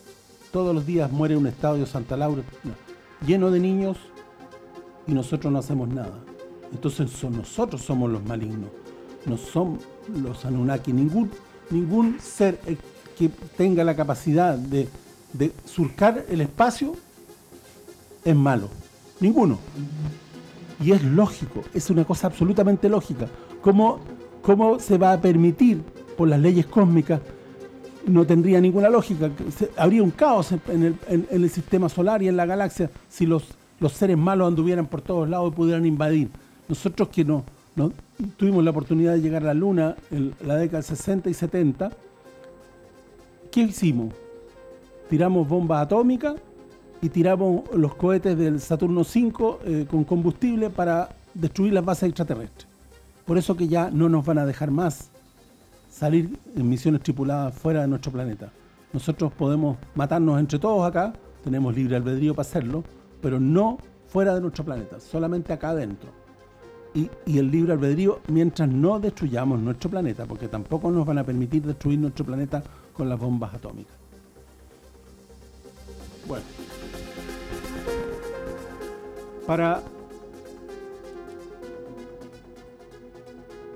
Todos los días muere un estadio Santa Laura lleno de niños y nosotros no hacemos nada. Entonces nosotros somos los malignos, no son los Anunnaki. Ningún, ningún ser eh, que tenga la capacidad de, surcar el espacio es malo. Ninguno. Y es lógico, es una cosa absolutamente lógica. ¿Cómo, cómo se va a permitir por las leyes cósmicas? No tendría ninguna lógica. Habría un caos en el, sistema solar y en la galaxia si los, los seres malos anduvieran por todos lados y pudieran invadir. Nosotros que no, tuvimos la oportunidad de llegar a la Luna en la década 60 y 70, ¿qué hicimos? Tiramos bombas atómicas y tiramos los cohetes del Saturno 5 eh, con combustible para destruir las bases extraterrestres. Por eso que ya no nos van a dejar más salir en misiones tripuladas fuera de nuestro planeta. Nosotros podemos matarnos entre todos acá, tenemos libre albedrío para hacerlo, pero no fuera de nuestro planeta, solamente acá adentro. Y, el libre albedrío mientras no destruyamos nuestro planeta, porque tampoco nos van a permitir destruir nuestro planeta con las bombas atómicas. Bueno para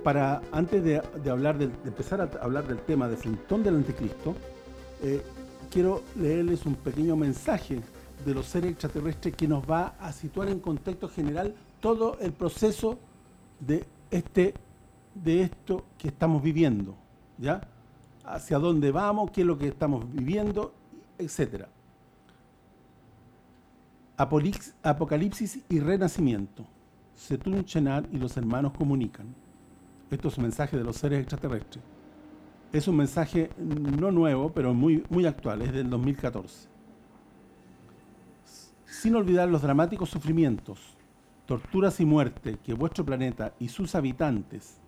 para antes de, hablar de empezar a hablar del tema de Flintón del Anticristo, eh, quiero leerles un pequeño mensaje de los seres extraterrestres que nos va a situar en contexto general todo el proceso de este de esto que estamos viviendo, ¿ya? Hacia dónde vamos, qué es lo que estamos viviendo, etcétera. Apocalipsis y Renacimiento. Setun Chenar y los hermanos comunican. Esto es un mensaje de los seres extraterrestres. Es un mensaje no nuevo, pero muy, muy actual, es del 2014. Sin olvidar los dramáticos sufrimientos, torturas y muerte que vuestro planeta y sus habitantes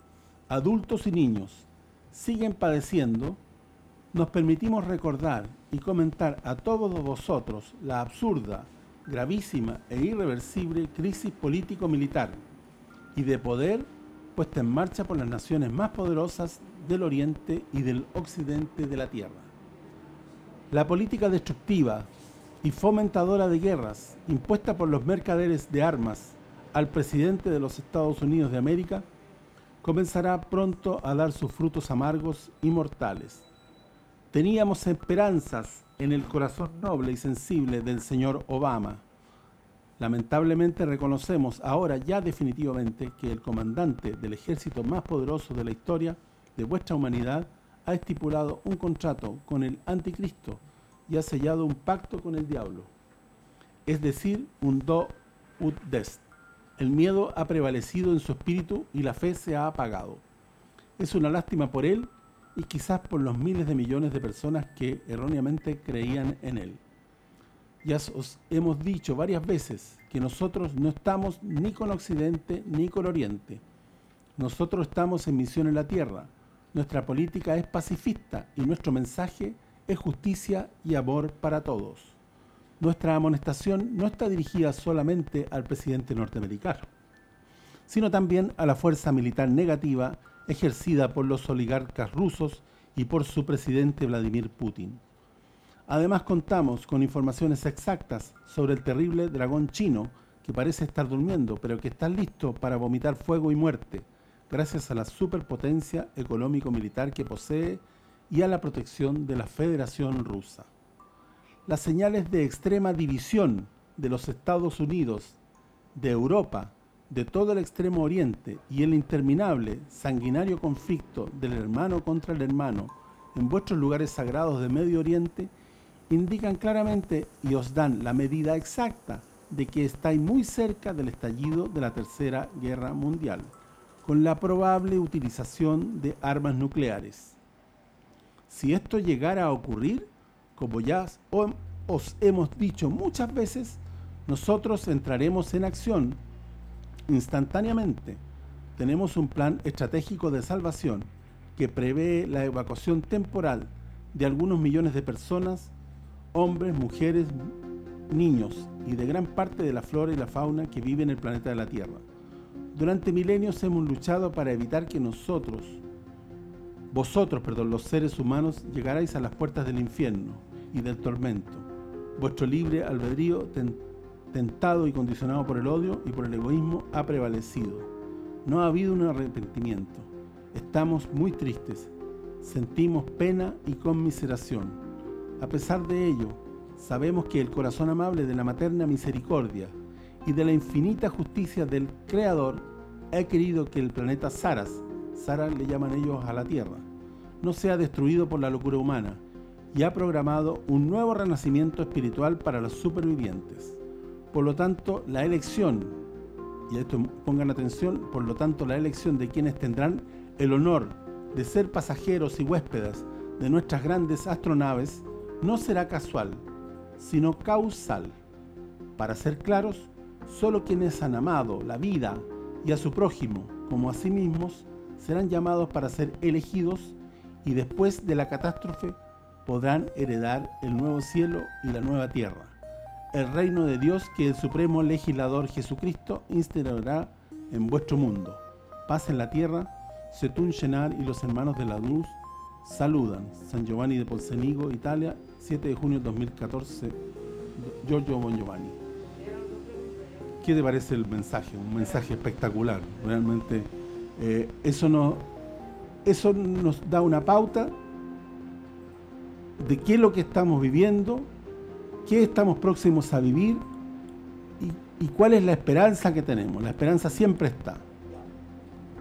adultos y niños siguen padeciendo, nos permitimos recordar y comentar a todos vosotros la absurda, gravísima e irreversible crisis político-militar y de poder puesta en marcha por las naciones más poderosas del oriente y del occidente de la Tierra. La política destructiva y fomentadora de guerras impuesta por los mercaderes de armas al presidente de los Estados Unidos de América comenzará pronto a dar sus frutos amargos y mortales. Teníamos esperanzas en el corazón noble y sensible del señor Obama. Lamentablemente reconocemos ahora ya definitivamente que el comandante del ejército más poderoso de la historia de vuestra humanidad ha estipulado un contrato con el anticristo y ha sellado un pacto con el diablo. Es decir, un do ut dest. El miedo ha prevalecido en su espíritu y la fe se ha apagado. Es una lástima por él y quizás por los miles de millones de personas que erróneamente creían en él. Ya os hemos dicho varias veces que nosotros no estamos ni con Occidente ni con Oriente. Nosotros estamos en misión en la Tierra. Nuestra política es pacifista y nuestro mensaje es justicia y amor para todos. Nuestra amonestación no está dirigida solamente al presidente norteamericano, sino también a la fuerza militar negativa ejercida por los oligarcas rusos y por su presidente Vladimir Putin. Además contamos con informaciones exactas sobre el terrible dragón chino que parece estar durmiendo, pero que está listo para vomitar fuego y muerte, gracias a la superpotencia económico-militar que posee y a la protección de la Federación Rusa. Las señales de extrema división de los Estados Unidos, de Europa, de todo el extremo oriente y el interminable, sanguinario conflicto del hermano contra el hermano en vuestros lugares sagrados de Medio Oriente, indican claramente y os dan la medida exacta de que estáis muy cerca del estallido de la Tercera Guerra Mundial, con la probable utilización de armas nucleares. Si esto llegara a ocurrir, como ya os hemos dicho muchas veces, nosotros entraremos en acción instantáneamente. Tenemos un plan estratégico de salvación que prevé la evacuación temporal de algunos millones de personas, hombres, mujeres, niños y de gran parte de la flora y la fauna que vive en el planeta de la Tierra. Durante milenios hemos luchado para evitar que nosotros, vosotros, perdón, los seres humanos, llegaráis a las puertas del infierno y del tormento. Vuestro libre albedrío tentado y condicionado por el odio y por el egoísmo ha prevalecido. No ha habido un arrepentimiento. Estamos muy tristes. Sentimos pena y conmiseración. A pesar de ello, sabemos que el corazón amable de la materna misericordia y de la infinita justicia del Creador ha querido que el planeta Saras, Saras le llaman ellos a la Tierra, no sea destruido por la locura humana y ha programado un nuevo renacimiento espiritual para los supervivientes. Por lo tanto, la elección, y esto pongan atención, por lo tanto la elección de quienes tendrán el honor de ser pasajeros y huéspedes de nuestras grandes astronaves no será casual, sino causal. Para ser claros, solo quienes han amado la vida y a su prójimo como a sí mismos serán llamados para ser elegidos y después de la catástrofe podrán heredar el nuevo cielo y la nueva tierra, el reino de Dios que el supremo legislador Jesucristo instaurará en vuestro mundo. Paz en la tierra, Setún Shenar y los hermanos de la luz saludan. San Giovanni de Polsenigo, Italia, 7 de junio de 2014, Giorgio Bon Giovanni. ¿Qué te parece el mensaje? Un mensaje espectacular. Realmente eh, eso no eso nos da una pauta de qué es lo que estamos viviendo, qué estamos próximos a vivir y, cuál es la esperanza que tenemos. La esperanza siempre está.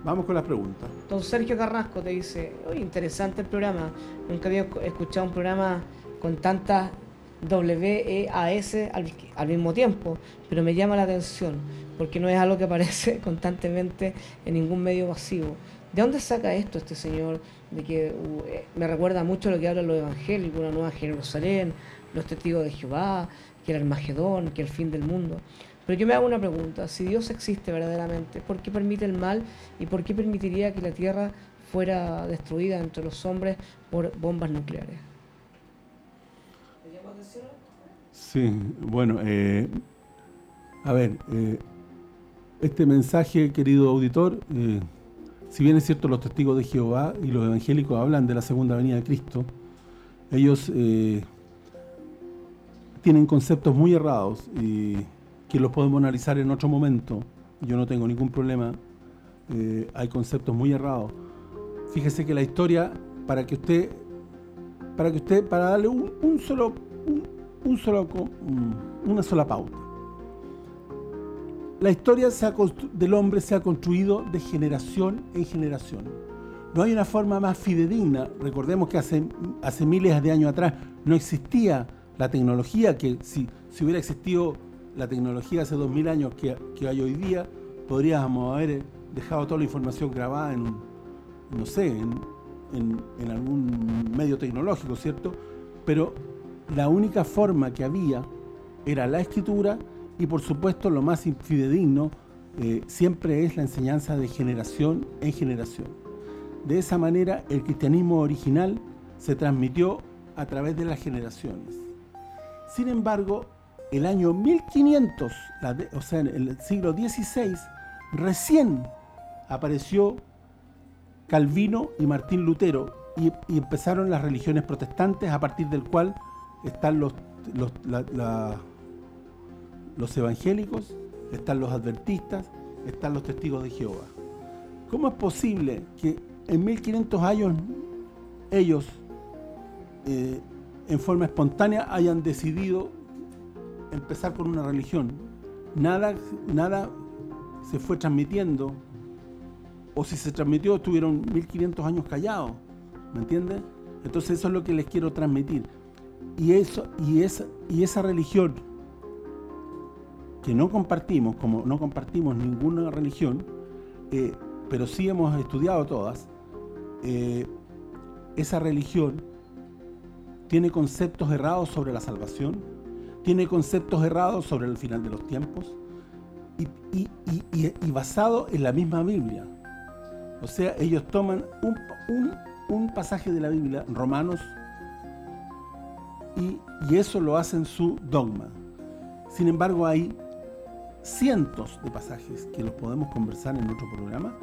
Vamos con las preguntas. Don Sergio Carrasco te dice, oye, interesante el programa. Nunca había escuchado un programa con tantas WEAS al, al mismo tiempo, pero me llama la atención, porque no es algo que aparece constantemente en ningún medio masivo. ¿De dónde saca esto este señor? De que uh, eh, me recuerda mucho lo que hablan los evangélicos, una nueva Jerusalén, los testigos de Jehová, que el Armagedón, que el fin del mundo. Pero yo me hago una pregunta, si Dios existe verdaderamente, ¿por qué permite el mal y por qué permitiría que la tierra fuera destruida entre los hombres por bombas nucleares? Sí, bueno, eh, a ver, eh, este mensaje, querido auditor, eh, si bien es cierto los testigos de Jehová y los evangélicos hablan de la segunda venida de Cristo, ellos tienen conceptos muy errados y que los podemos analizar en otro momento. Yo no tengo ningún problema. Eh, hay conceptos muy errados. Fíjese que la historia, para que usted, para que usted, para darle un, solo, un, una sola pauta. La historia del hombre se ha construido de generación en generación. No hay una forma más fidedigna. Recordemos que hace, miles de años atrás no existía la tecnología, que si, hubiera existido la tecnología hace 2000 años que, hay hoy día, podríamos haber dejado toda la información grabada en, no sé, en, en, algún medio tecnológico, ¿cierto? Pero la única forma que había era la escritura y por supuesto lo más fidedigno eh, siempre es la enseñanza de generación en generación. De esa manera el cristianismo original se transmitió a través de las generaciones. Sin embargo, el año 1500, o sea, en el siglo XVI, recién apareció Calvino y Martín Lutero y, empezaron las religiones protestantes a partir del cual están los, evangélicos, están los adventistas, están los testigos de Jehová. ¿Cómo es posible que en 1500 años ellos eh, en forma espontánea hayan decidido empezar con una religión. Nada, nada se fue transmitiendo, o si se transmitió estuvieron 1500 años callados, ¿me entiendes? Entonces eso es lo que les quiero transmitir. Y, eso, y, esa, y esa religión que no compartimos, como no compartimos ninguna religión, eh, pero sí hemos estudiado todas, eh, esa religión tiene conceptos errados sobre la salvación, tiene conceptos errados sobre el final de los tiempos y, basado en la misma Biblia. O sea, ellos toman un, pasaje de la Biblia, Romanos, y, y eso lo hacen su dogma. Sin embargo, hay cientos de pasajes que los podemos conversar en otro programa,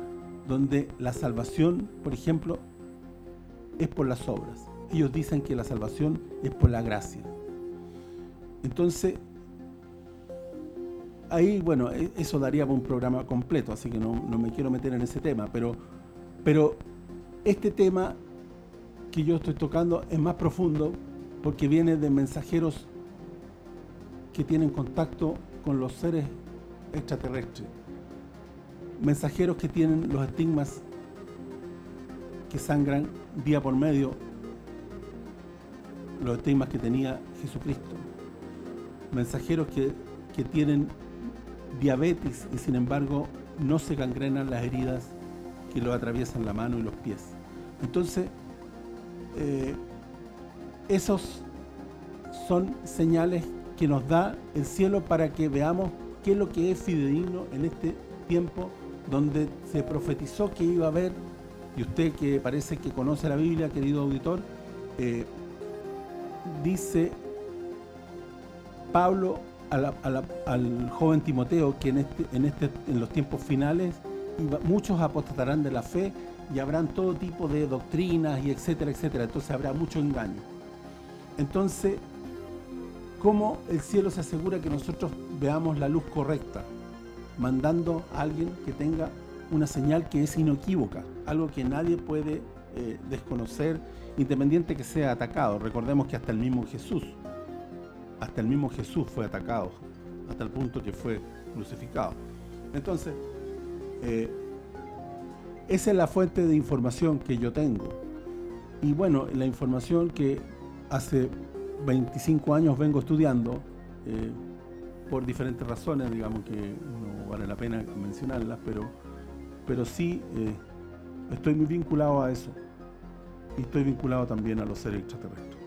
donde la salvación, por ejemplo, es por las obras ellos dicen que la salvación es por la gracia. Entonces, ahí, bueno, e, eso daría un programa completo, así que no, me quiero meter en ese tema, pero, pero este tema que yo estoy tocando es más profundo porque viene de mensajeros que tienen contacto con los seres extraterrestres. Mensajeros que tienen los estigmas que sangran día por medio los estigmas que tenía Jesucristo. Mensajeros que, tienen diabetes y sin embargo no se gangrenan las heridas que lo atraviesan la mano y los pies. Entonces, eh, esos son señales que nos da el cielo para que veamos qué es lo que es fidedigno en este tiempo donde se profetizó que iba a haber, y usted que parece que conoce la Biblia, querido auditor, eh, dice Pablo al joven Timoteo que en, este, en, este, en los tiempos finales muchos apostatarán de la fe y habrán todo tipo de doctrinas y etcétera, etcétera. Entonces habrá mucho engaño. Entonces, ¿cómo el cielo se asegura que nosotros veamos la luz correcta? Mandando a alguien que tenga una señal que es inequívoca, algo que nadie puede eh, desconocer independiente que sea atacado. Recordemos que hasta el mismo Jesús, hasta el mismo Jesús fue atacado, hasta el punto que fue crucificado. Entonces, eh, esa es la fuente de información que yo tengo. Y bueno, la información que hace 25 años vengo estudiando, eh, por diferentes razones, digamos que no vale la pena mencionarlas, pero, pero sí eh, estoy muy vinculado a eso y estoy vinculado también a los seres extraterrestres.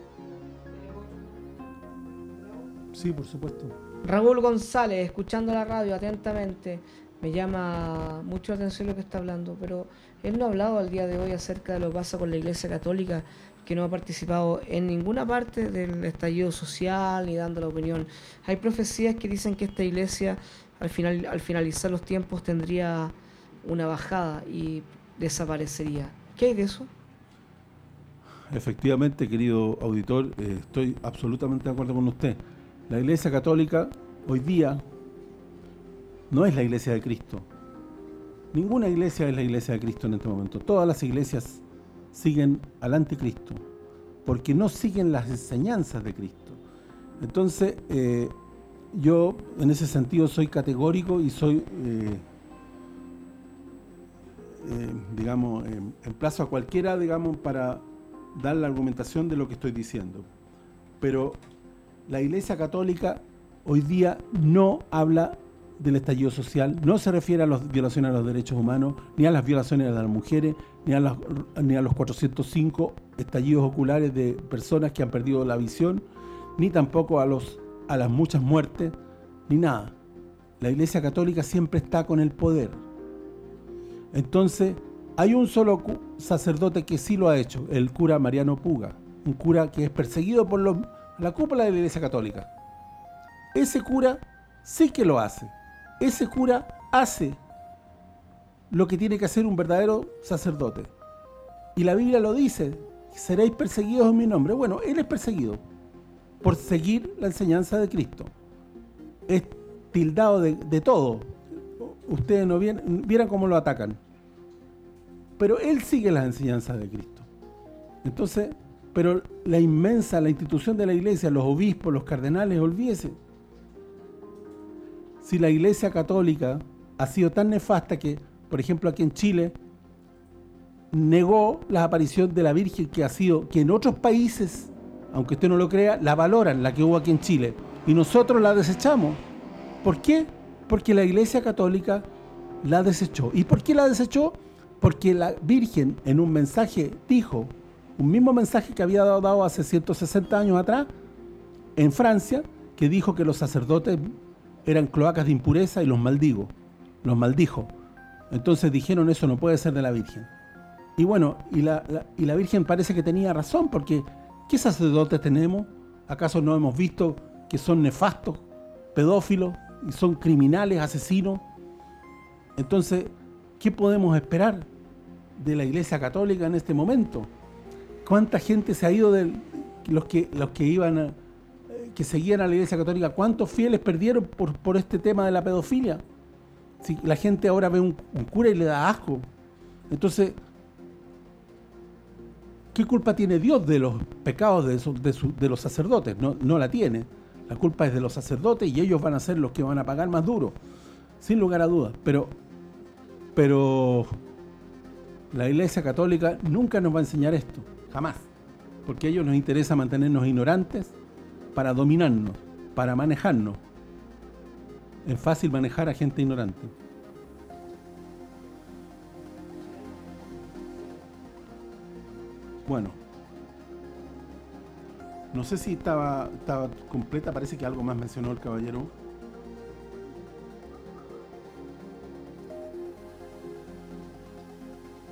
Sí, por supuesto. Raúl González, escuchando la radio atentamente, me llama mucho la atención lo que está hablando, pero él no ha hablado al día de hoy acerca de lo que pasa con la Iglesia Católica, que no ha participado en ninguna parte del estallido social ni dando la opinión. Hay profecías que dicen que esta iglesia al, final, al finalizar los tiempos tendría una bajada y desaparecería. ¿Qué hay de eso? Efectivamente, querido auditor, eh, estoy absolutamente de acuerdo con usted. La Iglesia Católica hoy día no es la Iglesia de Cristo. Ninguna iglesia es la Iglesia de Cristo en este momento. Todas las iglesias siguen al anticristo, porque no siguen las enseñanzas de Cristo. Entonces, eh, yo en ese sentido soy categórico y soy, eh, eh, digamos, emplazo a cualquiera, digamos, para dar la argumentación de lo que estoy diciendo. Pero la Iglesia Católica hoy día no habla del estallido social, no se refiere a las violaciones a los derechos humanos, ni a las violaciones a las mujeres, ni a, los, ni a los 405 estallidos oculares de personas que han perdido la visión, ni tampoco a, los, a las muchas muertes, ni nada. La Iglesia Católica siempre está con el poder. Entonces, hay un solo sacerdote que sí lo ha hecho, el cura Mariano Puga, un cura que es perseguido por la cúpula de la Iglesia Católica. Ese cura sí que lo hace. Ese cura hace lo que tiene que hacer un verdadero sacerdote. Y la Biblia lo dice, seréis perseguidos en mi nombre. Bueno, él es perseguido por seguir la enseñanza de Cristo. Es tildado de, todo. Ustedes no vieran, vieran cómo lo atacan pero él sigue las enseñanzas de Cristo. Entonces, pero la inmensa, la institución de la iglesia, los obispos, los cardenales, olvídese. Si la iglesia católica ha sido tan nefasta que, por ejemplo, aquí en Chile, negó la aparición de la Virgen que ha sido, que en otros países, aunque usted no lo crea, la valoran, la que hubo aquí en Chile. Y nosotros la desechamos. ¿Por qué? Porque la iglesia católica la desechó. ¿Y por qué la desechó? Porque la Virgen en un mensaje dijo, un mismo mensaje que había dado hace 160 años atrás, en Francia, que dijo que los sacerdotes eran cloacas de impureza y los maldigo, los maldijo. Entonces dijeron, eso no puede ser de la Virgen. Y bueno, y la, y la Virgen parece que tenía razón, porque ¿qué sacerdotes tenemos? ¿Acaso no hemos visto que son nefastos, pedófilos, y son criminales, asesinos? Entonces, ¿Qué podemos esperar de la Iglesia Católica en este momento? ¿Cuánta gente se ha ido de los que los que iban a, que seguían a la Iglesia Católica? ¿Cuántos fieles perdieron por, por este tema de la pedofilia? Si la gente ahora ve un, cura y le da asco. Entonces, ¿qué culpa tiene Dios de los pecados de, de, los sacerdotes? No, no la tiene. La culpa es de los sacerdotes y ellos van a ser los que van a pagar más duro, sin lugar a dudas. Pero pero la Iglesia Católica nunca nos va a enseñar esto, jamás. Porque a ellos nos interesa mantenernos ignorantes para dominarnos, para manejarnos. Es fácil manejar a gente ignorante. Bueno. No sé si estaba, estaba completa, parece que algo más mencionó el caballero.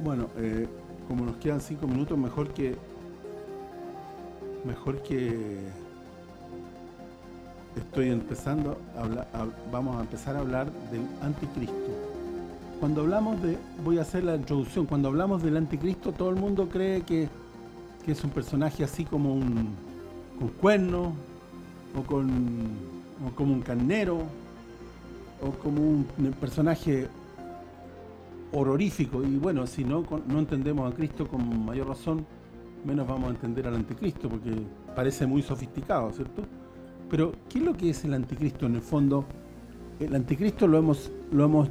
Bueno, eh, como nos quedan cinco minutos, mejor que mejor que estoy empezando a hablar, vamos a empezar a hablar del anticristo. Cuando hablamos de, voy a hacer la introducción, cuando hablamos del anticristo, todo el mundo cree que, es un personaje así como un con cuernos, o con o como un carnero, o como un personaje horrorífico. Y bueno, si no, no entendemos a Cristo con mayor razón, menos vamos a entender al anticristo, porque parece muy sofisticado, ¿cierto? Pero, ¿qué es lo que es el anticristo en el fondo? El anticristo lo hemos, lo hemos...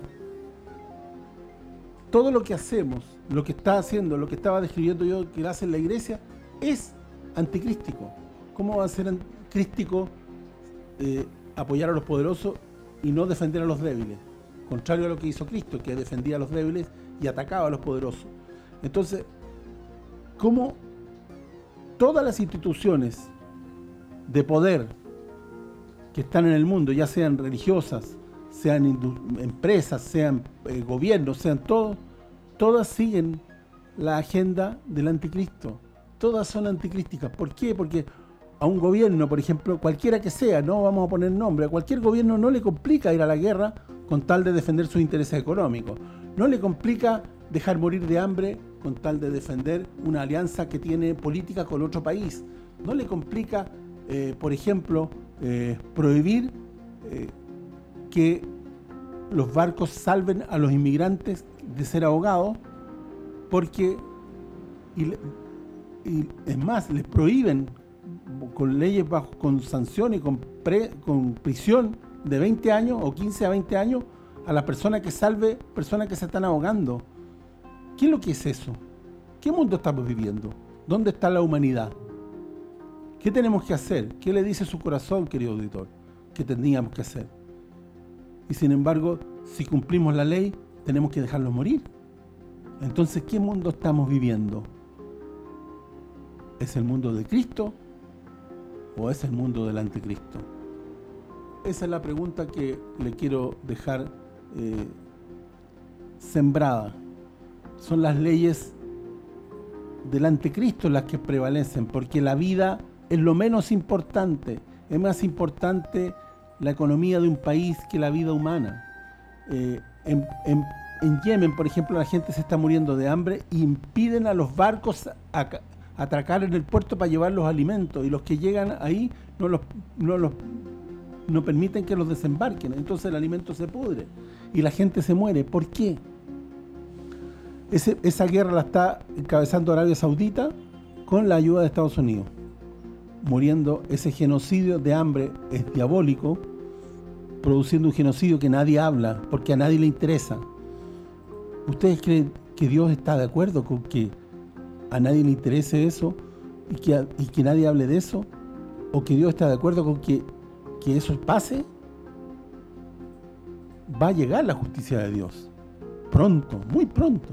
Todo lo que hacemos, lo que está haciendo, lo que estaba describiendo yo que hace la iglesia, es anticrístico. ¿Cómo va a ser crístico eh, apoyar a los poderosos y no defender a los débiles? contrario a lo que hizo Cristo, que defendía a los débiles y atacaba a los poderosos. Entonces, ¿cómo todas las instituciones de poder que están en el mundo, ya sean religiosas, sean empresas, sean eh, gobiernos, sean todos, todas siguen la agenda del anticristo. Todas son anticrísticas. ¿Por qué? Porque a un gobierno, por ejemplo, cualquiera que sea, no vamos a poner nombre, a cualquier gobierno no le complica ir a la guerra con tal de defender sus intereses económicos. No le complica dejar morir de hambre con tal de defender una alianza que tiene política con otro país. No le complica, eh, por ejemplo, eh, prohibir eh, que los barcos salven a los inmigrantes de ser ahogados, porque, y, es más, les prohíben con leyes bajo, con sanción y con, con prisión de 20 años o 15 a 20 años a la persona que salve personas que se están ahogando. ¿Qué es lo que es eso? ¿Qué mundo estamos viviendo? ¿Dónde está la humanidad? ¿Qué tenemos que hacer? ¿Qué le dice su corazón, querido auditor? Que tendríamos que hacer. Y sin embargo, si cumplimos la ley, tenemos que dejarlos morir. Entonces, ¿qué mundo estamos viviendo? ¿Es el mundo de Cristo o es el mundo del anticristo? Esa es la pregunta que le quiero dejar eh, sembrada. Son las leyes del anticristo las que prevalecen, porque la vida es lo menos importante. Es más importante la economía de un país que la vida humana. Eh, en, Yemen, por ejemplo, la gente se está muriendo de hambre y impiden a los barcos atracar en el puerto para llevar los alimentos y los que llegan ahí no los, no permiten que los desembarquen, entonces el alimento se pudre y la gente se muere. ¿Por qué? esa guerra la está encabezando Arabia Saudita con la ayuda de Estados Unidos. Muriendo ese genocidio de hambre es diabólico, produciendo un genocidio que nadie habla, porque a nadie le interesa. ¿Ustedes creen que Dios está de acuerdo con que a nadie le interese eso y que, y que nadie hable de eso? ¿O que Dios está de acuerdo con que que eso pase, va a llegar la justicia de Dios. Pronto, muy pronto.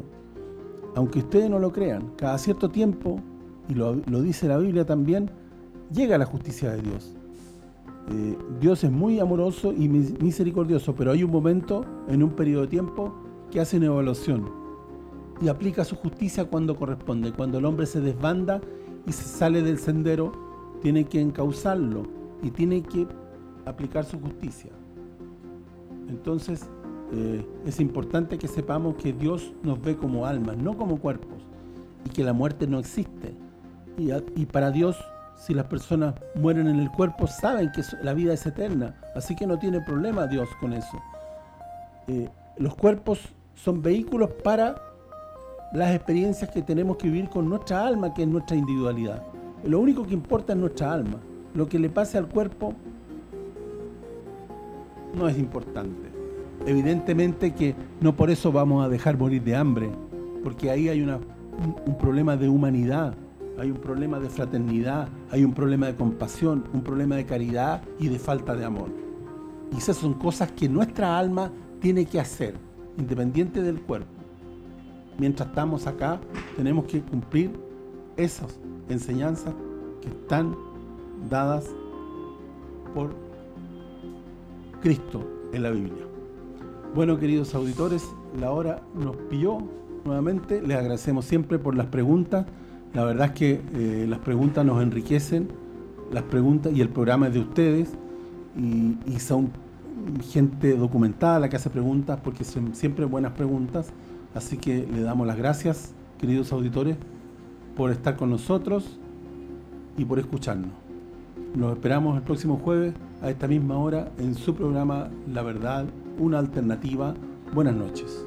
Aunque ustedes no lo crean, cada cierto tiempo, y lo, dice la Biblia también, llega la justicia de Dios. Eh, Dios es muy amoroso y misericordioso, pero hay un momento, en un periodo de tiempo, que hace una evaluación y aplica su justicia cuando corresponde. Cuando el hombre se desbanda y se sale del sendero, tiene que encauzarlo y tiene que aplicar su justicia. Entonces, eh, es importante que sepamos que Dios nos ve como almas, no como cuerpos, y que la muerte no existe. Y, para Dios, si las personas mueren en el cuerpo, saben que la vida es eterna, así que no tiene problema Dios con eso. Eh, los cuerpos son vehículos para las experiencias que tenemos que vivir con nuestra alma, que es nuestra individualidad. Lo único que importa es nuestra alma. Lo que le pase al cuerpo no es importante. Evidentemente que no por eso vamos a dejar morir de hambre, porque ahí hay una, un, problema de humanidad, hay un problema de fraternidad, hay un problema de compasión, un problema de caridad y de falta de amor. Y esas son cosas que nuestra alma tiene que hacer, independiente del cuerpo. Mientras estamos acá, tenemos que cumplir esas enseñanzas que están dadas por Cristo en la Biblia. Bueno, queridos auditores, la hora nos pilló nuevamente. Les agradecemos siempre por las preguntas. La verdad es que eh, las preguntas nos enriquecen, las preguntas y el programa es de ustedes y, y, son gente documentada la que hace preguntas porque son siempre buenas preguntas. Así que le damos las gracias, queridos auditores, por estar con nosotros y por escucharnos. Nos esperamos el próximo jueves a esta misma hora en su programa La Verdad, una alternativa. Buenas noches.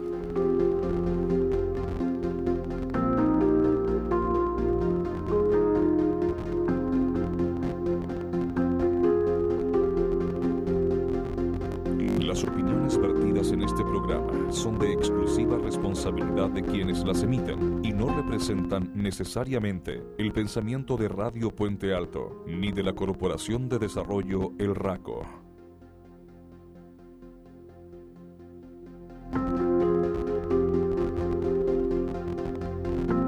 De quienes las emiten y no representan necesariamente el pensamiento de Radio Puente Alto ni de la Corporación de Desarrollo El Raco.